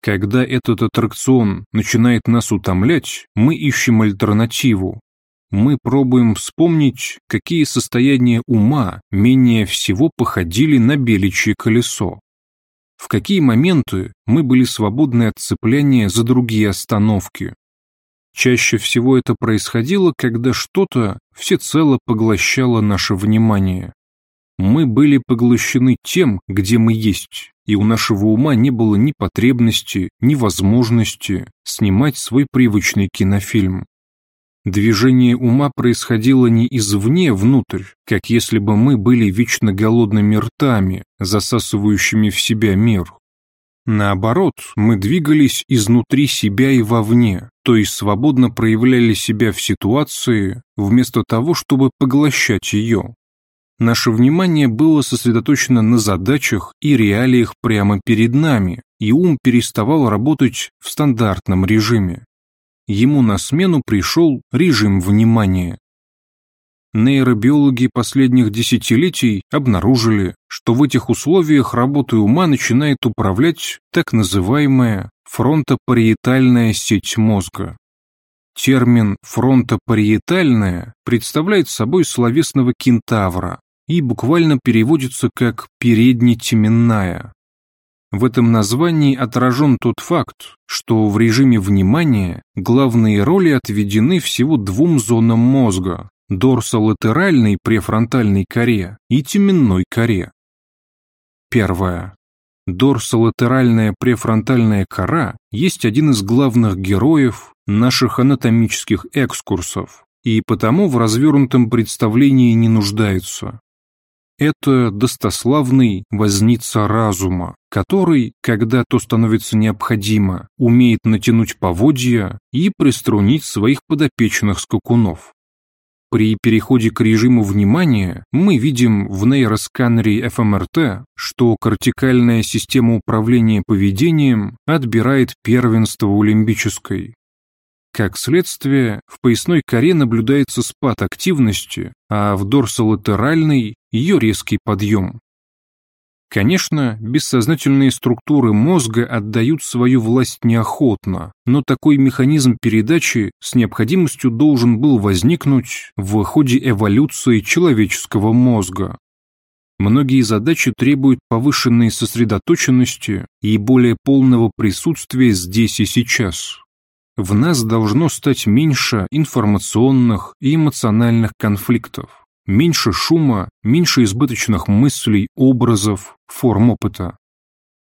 Когда этот аттракцион начинает нас утомлять, мы ищем альтернативу. Мы пробуем вспомнить, какие состояния ума менее всего походили на беличье колесо. В какие моменты мы были свободны от цепляния за другие остановки. Чаще всего это происходило, когда что-то всецело поглощало наше внимание. Мы были поглощены тем, где мы есть, и у нашего ума не было ни потребности, ни возможности снимать свой привычный кинофильм. Движение ума происходило не извне внутрь, как если бы мы были вечно голодными ртами, засасывающими в себя мир. Наоборот, мы двигались изнутри себя и вовне, то есть свободно проявляли себя в ситуации, вместо того, чтобы поглощать ее. Наше внимание было сосредоточено на задачах и реалиях прямо перед нами, и ум переставал работать в стандартном режиме. Ему на смену пришел режим внимания. Нейробиологи последних десятилетий обнаружили, что в этих условиях работой ума начинает управлять так называемая фронтопариетальная сеть мозга. Термин «фронтопариетальная» представляет собой словесного кентавра и буквально переводится как «переднетеменная». В этом названии отражен тот факт, что в режиме внимания главные роли отведены всего двум зонам мозга – дорсолатеральной префронтальной коре и теменной коре. Первое. Дорсолатеральная префронтальная кора есть один из главных героев наших анатомических экскурсов и потому в развернутом представлении не нуждается. Это достославный возница разума, который, когда то становится необходимо, умеет натянуть поводья и приструнить своих подопечных скакунов. При переходе к режиму внимания мы видим в нейросканере ФМРТ, что кортикальная система управления поведением отбирает первенство у лимбической. Как следствие, в поясной коре наблюдается спад активности, а в дорсолатеральной – ее резкий подъем. Конечно, бессознательные структуры мозга отдают свою власть неохотно, но такой механизм передачи с необходимостью должен был возникнуть в ходе эволюции человеческого мозга. Многие задачи требуют повышенной сосредоточенности и более полного присутствия здесь и сейчас. В нас должно стать меньше информационных и эмоциональных конфликтов меньше шума, меньше избыточных мыслей, образов, форм опыта.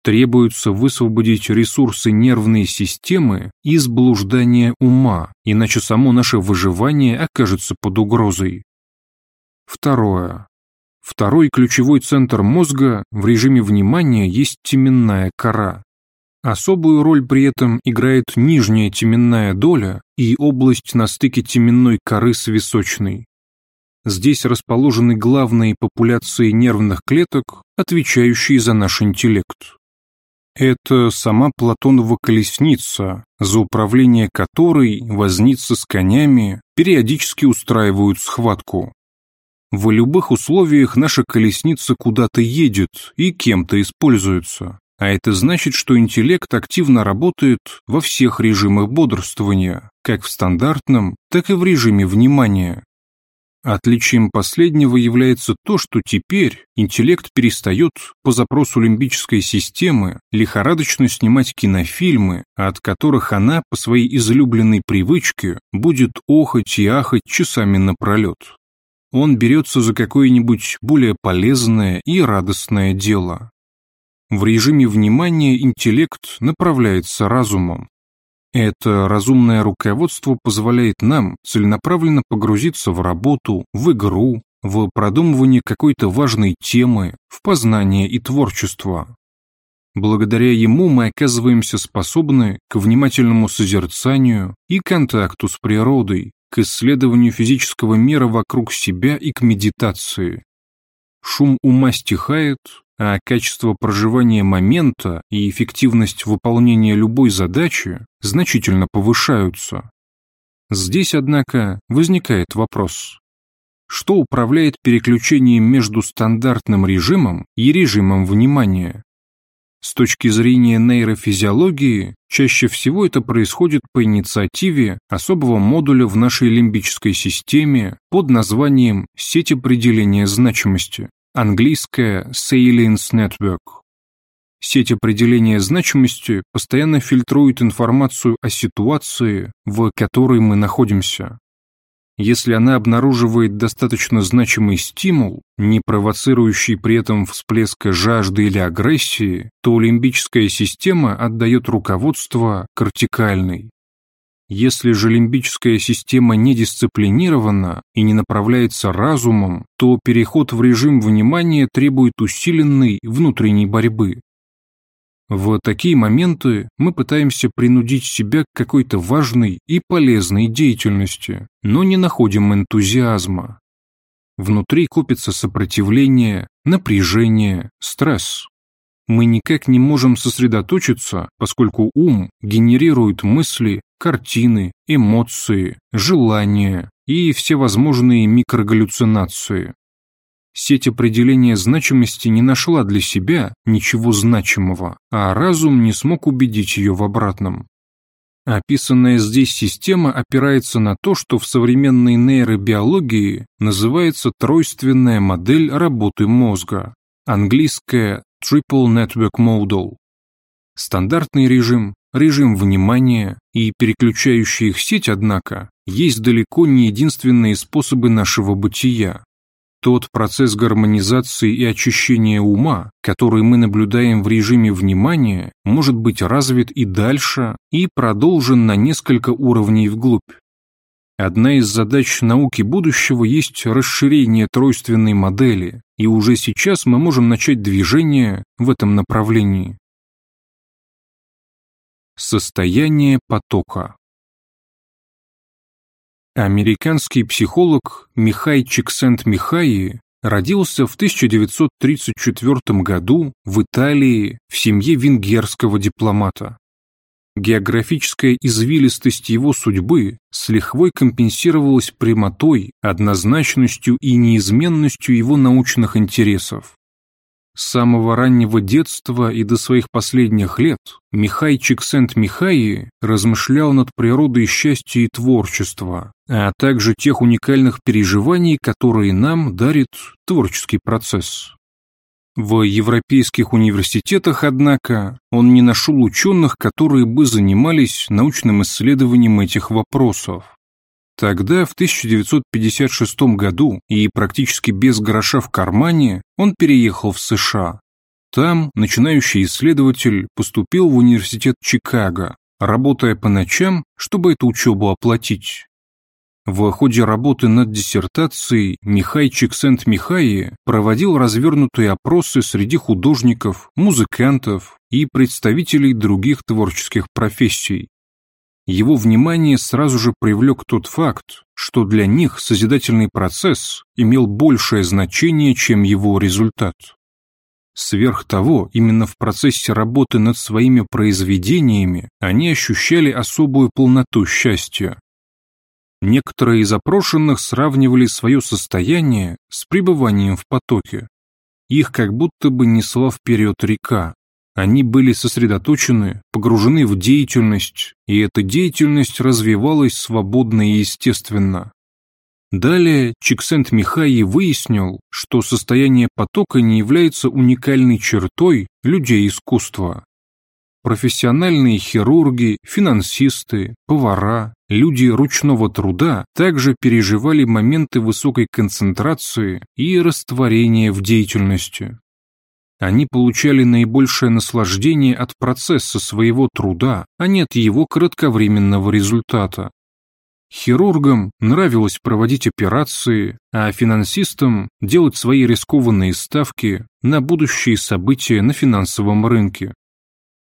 Требуется высвободить ресурсы нервной системы из блуждания ума, иначе само наше выживание окажется под угрозой. Второе. Второй ключевой центр мозга в режиме внимания есть теменная кора. Особую роль при этом играет нижняя теменная доля и область на стыке теменной коры с височной. Здесь расположены главные популяции нервных клеток, отвечающие за наш интеллект. Это сама Платонова колесница, за управление которой возницы с конями периодически устраивают схватку. В любых условиях наша колесница куда-то едет и кем-то используется, а это значит, что интеллект активно работает во всех режимах бодрствования, как в стандартном, так и в режиме внимания. Отличием последнего является то, что теперь интеллект перестает по запросу лимбической системы лихорадочно снимать кинофильмы, от которых она по своей излюбленной привычке будет охать и ахать часами напролет. Он берется за какое-нибудь более полезное и радостное дело. В режиме внимания интеллект направляется разумом, это разумное руководство позволяет нам целенаправленно погрузиться в работу, в игру, в продумывание какой-то важной темы, в познание и творчество. Благодаря ему мы оказываемся способны к внимательному созерцанию и контакту с природой, к исследованию физического мира вокруг себя и к медитации. Шум ума стихает, а качество проживания момента и эффективность выполнения любой задачи значительно повышаются. Здесь, однако, возникает вопрос. Что управляет переключением между стандартным режимом и режимом внимания? С точки зрения нейрофизиологии, чаще всего это происходит по инициативе особого модуля в нашей лимбической системе под названием «сеть определения значимости» английское Salience Network. Сеть определения значимости постоянно фильтрует информацию о ситуации, в которой мы находимся. Если она обнаруживает достаточно значимый стимул, не провоцирующий при этом всплеска жажды или агрессии, то лимбическая система отдает руководство кортикальной. Если же лимбическая система не дисциплинирована и не направляется разумом, то переход в режим внимания требует усиленной внутренней борьбы. В такие моменты мы пытаемся принудить себя к какой-то важной и полезной деятельности, но не находим энтузиазма. Внутри копится сопротивление, напряжение, стресс мы никак не можем сосредоточиться, поскольку ум генерирует мысли, картины, эмоции, желания и всевозможные микрогаллюцинации. Сеть определения значимости не нашла для себя ничего значимого, а разум не смог убедить ее в обратном. Описанная здесь система опирается на то, что в современной нейробиологии называется тройственная модель работы мозга, английская Triple Network Model, Стандартный режим, режим внимания и переключающая их сеть, однако, есть далеко не единственные способы нашего бытия. Тот процесс гармонизации и очищения ума, который мы наблюдаем в режиме внимания, может быть развит и дальше, и продолжен на несколько уровней вглубь. Одна из задач науки будущего есть расширение тройственной модели, и уже сейчас мы можем начать движение в этом направлении. Состояние потока Американский психолог Михай Чиксент-Михаи родился в 1934 году в Италии в семье венгерского дипломата. Географическая извилистость его судьбы с лихвой компенсировалась прямотой, однозначностью и неизменностью его научных интересов. С самого раннего детства и до своих последних лет Михай Чиксент-Михаи размышлял над природой счастья и творчества, а также тех уникальных переживаний, которые нам дарит творческий процесс. В европейских университетах, однако, он не нашел ученых, которые бы занимались научным исследованием этих вопросов. Тогда, в 1956 году, и практически без гроша в кармане, он переехал в США. Там начинающий исследователь поступил в университет Чикаго, работая по ночам, чтобы эту учебу оплатить. В ходе работы над диссертацией Михай Чиксент-Михаи проводил развернутые опросы среди художников, музыкантов и представителей других творческих профессий. Его внимание сразу же привлек тот факт, что для них созидательный процесс имел большее значение, чем его результат. Сверх того, именно в процессе работы над своими произведениями они ощущали особую полноту счастья, Некоторые из опрошенных сравнивали свое состояние с пребыванием в потоке. Их как будто бы несла вперед река. Они были сосредоточены, погружены в деятельность, и эта деятельность развивалась свободно и естественно. Далее Чиксент Михаи выяснил, что состояние потока не является уникальной чертой людей искусства. Профессиональные хирурги, финансисты, повара, люди ручного труда также переживали моменты высокой концентрации и растворения в деятельности. Они получали наибольшее наслаждение от процесса своего труда, а не от его кратковременного результата. Хирургам нравилось проводить операции, а финансистам делать свои рискованные ставки на будущие события на финансовом рынке.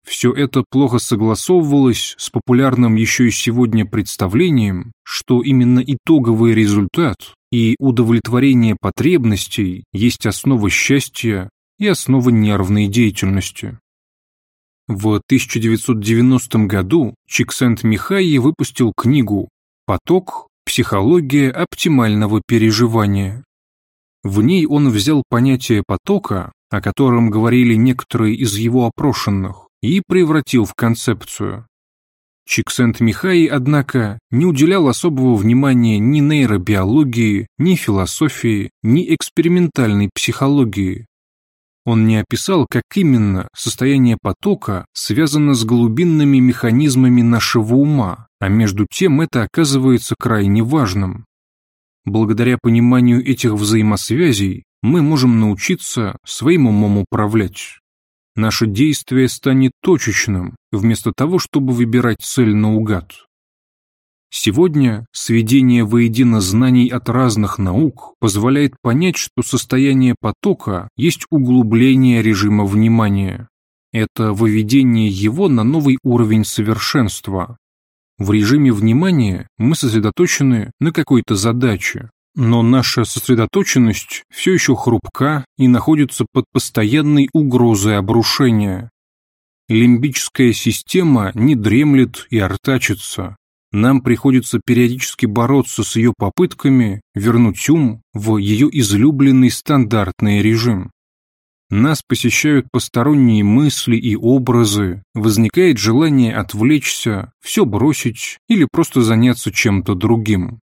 Все это плохо согласовывалось с популярным еще и сегодня представлением, что именно итоговый результат и удовлетворение потребностей есть основа счастья и основа нервной деятельности. В 1990 году Чиксент Михаи выпустил книгу «Поток. Психология оптимального переживания». В ней он взял понятие потока, о котором говорили некоторые из его опрошенных, и превратил в концепцию. Чиксент-Михай, однако, не уделял особого внимания ни нейробиологии, ни философии, ни экспериментальной психологии. Он не описал, как именно состояние потока связано с глубинными механизмами нашего ума, а между тем это оказывается крайне важным. Благодаря пониманию этих взаимосвязей мы можем научиться своим умом управлять наше действие станет точечным, вместо того, чтобы выбирать цель наугад. Сегодня сведение воедино знаний от разных наук позволяет понять, что состояние потока есть углубление режима внимания. Это выведение его на новый уровень совершенства. В режиме внимания мы сосредоточены на какой-то задаче, но наша сосредоточенность все еще хрупка и находится под постоянной угрозой обрушения. Лимбическая система не дремлет и артачится. Нам приходится периодически бороться с ее попытками вернуть ум в ее излюбленный стандартный режим. Нас посещают посторонние мысли и образы, возникает желание отвлечься, все бросить или просто заняться чем-то другим.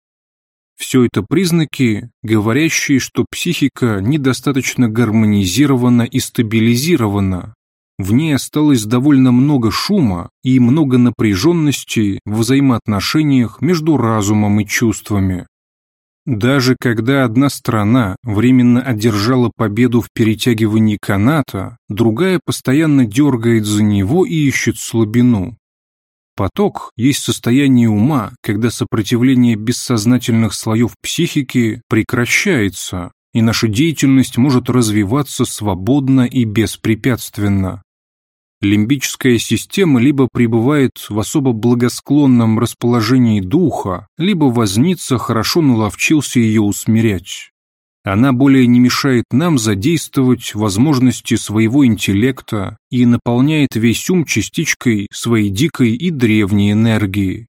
Все это признаки, говорящие, что психика недостаточно гармонизирована и стабилизирована. В ней осталось довольно много шума и много напряженности в взаимоотношениях между разумом и чувствами. Даже когда одна страна временно одержала победу в перетягивании каната, другая постоянно дергает за него и ищет слабину. Поток есть состояние ума, когда сопротивление бессознательных слоев психики прекращается, и наша деятельность может развиваться свободно и беспрепятственно. Лимбическая система либо пребывает в особо благосклонном расположении духа, либо возница хорошо наловчился ее усмирять. Она более не мешает нам задействовать возможности своего интеллекта и наполняет весь ум частичкой своей дикой и древней энергии.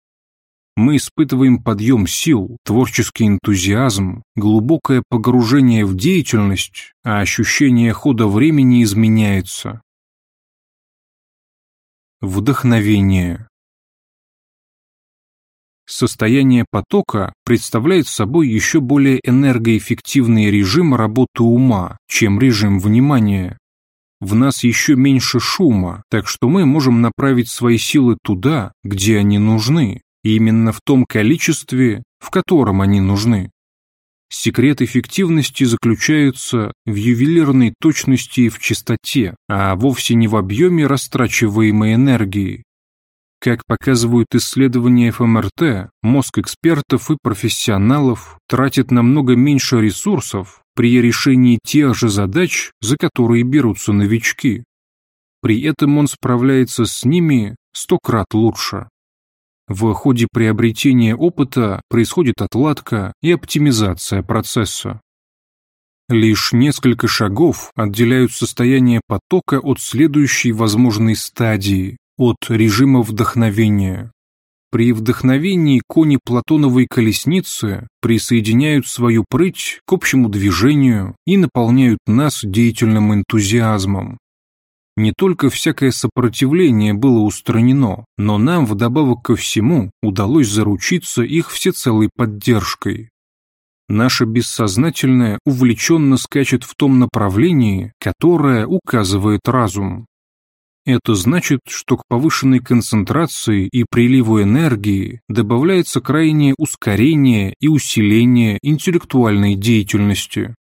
Мы испытываем подъем сил, творческий энтузиазм, глубокое погружение в деятельность, а ощущение хода времени изменяется. Вдохновение. Состояние потока представляет собой еще более энергоэффективный режим работы ума, чем режим внимания. В нас еще меньше шума, так что мы можем направить свои силы туда, где они нужны, и именно в том количестве, в котором они нужны. Секрет эффективности заключается в ювелирной точности и в чистоте, а вовсе не в объеме растрачиваемой энергии. Как показывают исследования ФМРТ, мозг экспертов и профессионалов тратит намного меньше ресурсов при решении тех же задач, за которые берутся новички. При этом он справляется с ними сто крат лучше. В ходе приобретения опыта происходит отладка и оптимизация процесса. Лишь несколько шагов отделяют состояние потока от следующей возможной стадии, от режима вдохновения. При вдохновении кони Платоновой колесницы присоединяют свою прыть к общему движению и наполняют нас деятельным энтузиазмом. Не только всякое сопротивление было устранено, но нам вдобавок ко всему удалось заручиться их всецелой поддержкой. Наше бессознательное увлеченно скачет в том направлении, которое указывает разум. Это значит, что к повышенной концентрации и приливу энергии добавляется крайнее ускорение и усиление интеллектуальной деятельности.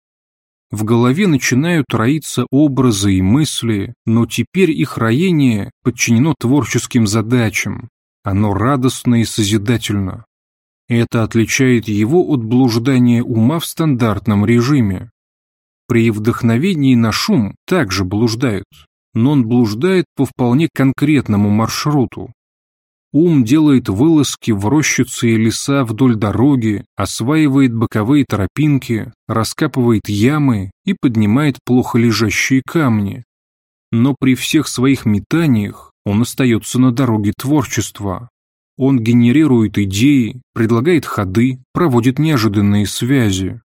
В голове начинают роиться образы и мысли, но теперь их роение подчинено творческим задачам. Оно радостно и созидательно. Это отличает его от блуждания ума в стандартном режиме. При вдохновении на шум также блуждает, но он блуждает по вполне конкретному маршруту, Ум делает вылазки в рощицы и леса вдоль дороги, осваивает боковые тропинки, раскапывает ямы и поднимает плохо лежащие камни. Но при всех своих метаниях он остается на дороге творчества. Он генерирует идеи, предлагает ходы, проводит неожиданные связи.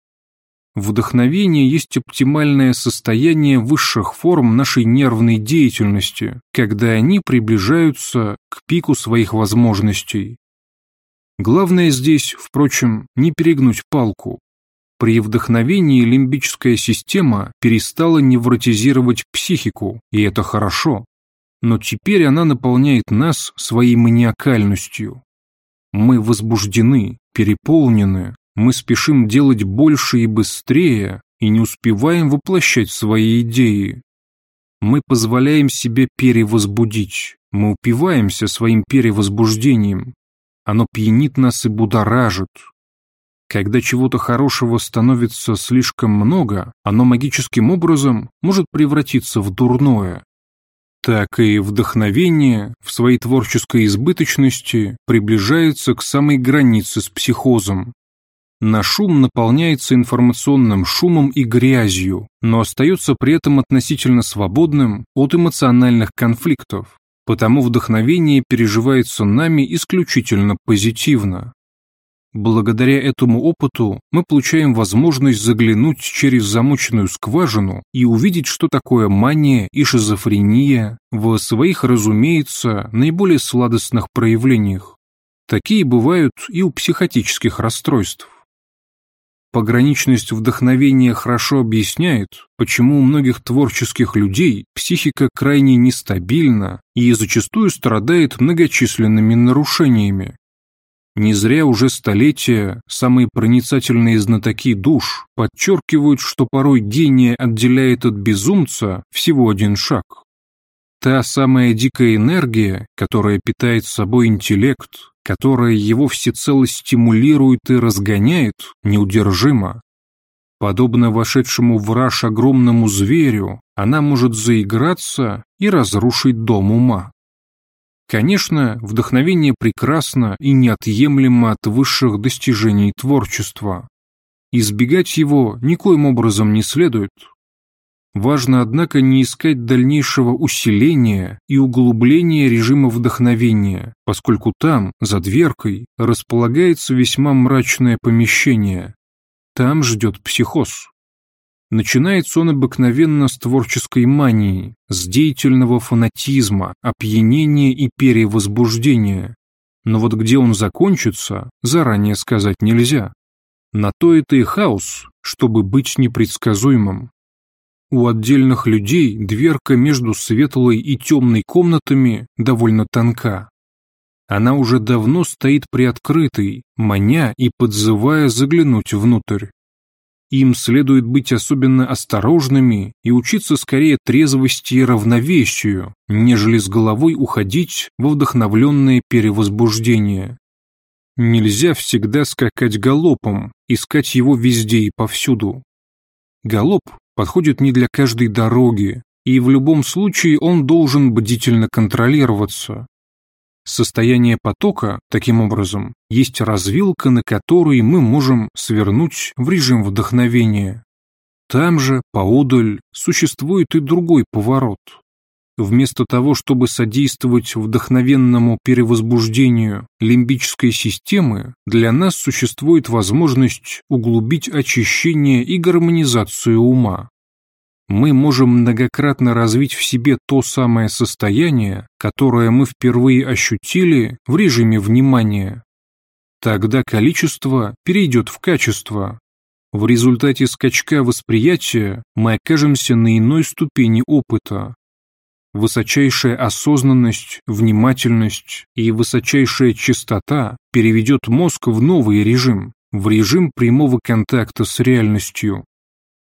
Вдохновение есть оптимальное состояние высших форм нашей нервной деятельности, когда они приближаются к пику своих возможностей. Главное здесь, впрочем, не перегнуть палку. При вдохновении лимбическая система перестала невротизировать психику, и это хорошо. Но теперь она наполняет нас своей маниакальностью. Мы возбуждены, переполнены, мы спешим делать больше и быстрее и не успеваем воплощать свои идеи. Мы позволяем себе перевозбудить, мы упиваемся своим перевозбуждением. Оно пьянит нас и будоражит. Когда чего-то хорошего становится слишком много, оно магическим образом может превратиться в дурное. Так и вдохновение в своей творческой избыточности приближается к самой границе с психозом, на шум наполняется информационным шумом и грязью, но остается при этом относительно свободным от эмоциональных конфликтов, потому вдохновение переживается нами исключительно позитивно. Благодаря этому опыту мы получаем возможность заглянуть через замоченную скважину и увидеть, что такое мания и шизофрения в своих, разумеется, наиболее сладостных проявлениях. Такие бывают и у психотических расстройств. Пограничность вдохновения хорошо объясняет, почему у многих творческих людей психика крайне нестабильна и зачастую страдает многочисленными нарушениями. Не зря уже столетия самые проницательные знатоки душ подчеркивают, что порой гения отделяет от безумца всего один шаг. Та самая дикая энергия, которая питает собой интеллект, которая его всецело стимулирует и разгоняет, неудержима. Подобно вошедшему в раж огромному зверю, она может заиграться и разрушить дом ума. Конечно, вдохновение прекрасно и неотъемлемо от высших достижений творчества. Избегать его никоим образом не следует, Важно, однако, не искать дальнейшего усиления и углубления режима вдохновения, поскольку там, за дверкой, располагается весьма мрачное помещение. Там ждет психоз. Начинается он обыкновенно с творческой мании, с деятельного фанатизма, опьянения и перевозбуждения. Но вот где он закончится, заранее сказать нельзя. На то это и хаос, чтобы быть непредсказуемым. У отдельных людей дверка между светлой и темной комнатами довольно тонка. Она уже давно стоит приоткрытой, маня и подзывая заглянуть внутрь. Им следует быть особенно осторожными и учиться скорее трезвости и равновесию, нежели с головой уходить во вдохновленное перевозбуждение. Нельзя всегда скакать галопом, искать его везде и повсюду. Галоп подходит не для каждой дороги, и в любом случае он должен бдительно контролироваться. Состояние потока, таким образом, есть развилка, на которой мы можем свернуть в режим вдохновения. Там же, поодаль, существует и другой поворот. Вместо того, чтобы содействовать вдохновенному перевозбуждению лимбической системы, для нас существует возможность углубить очищение и гармонизацию ума. Мы можем многократно развить в себе то самое состояние, которое мы впервые ощутили в режиме внимания. Тогда количество перейдет в качество. В результате скачка восприятия мы окажемся на иной ступени опыта, Высочайшая осознанность, внимательность и высочайшая чистота переведет мозг в новый режим, в режим прямого контакта с реальностью.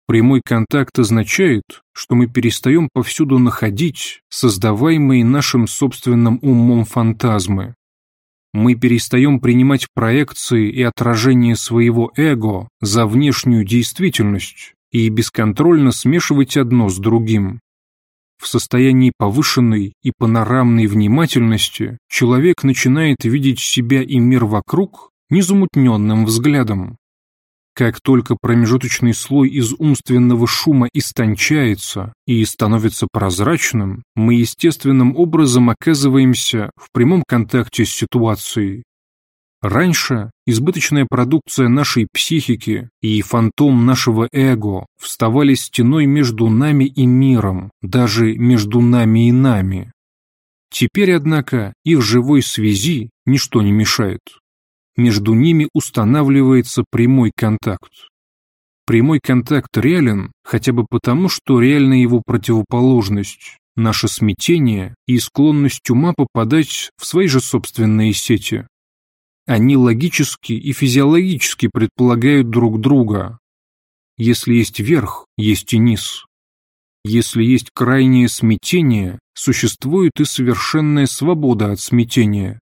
Прямой контакт означает, что мы перестаем повсюду находить создаваемые нашим собственным умом фантазмы. Мы перестаем принимать проекции и отражения своего эго за внешнюю действительность и бесконтрольно смешивать одно с другим. В состоянии повышенной и панорамной внимательности человек начинает видеть себя и мир вокруг незамутненным взглядом. Как только промежуточный слой из умственного шума истончается и становится прозрачным, мы естественным образом оказываемся в прямом контакте с ситуацией, Раньше избыточная продукция нашей психики и фантом нашего эго вставали стеной между нами и миром, даже между нами и нами. Теперь, однако, их живой связи ничто не мешает. Между ними устанавливается прямой контакт. Прямой контакт реален хотя бы потому, что реальна его противоположность, наше смятение и склонность ума попадать в свои же собственные сети. Они логически и физиологически предполагают друг друга. Если есть верх, есть и низ. Если есть крайнее смятение, существует и совершенная свобода от смятения.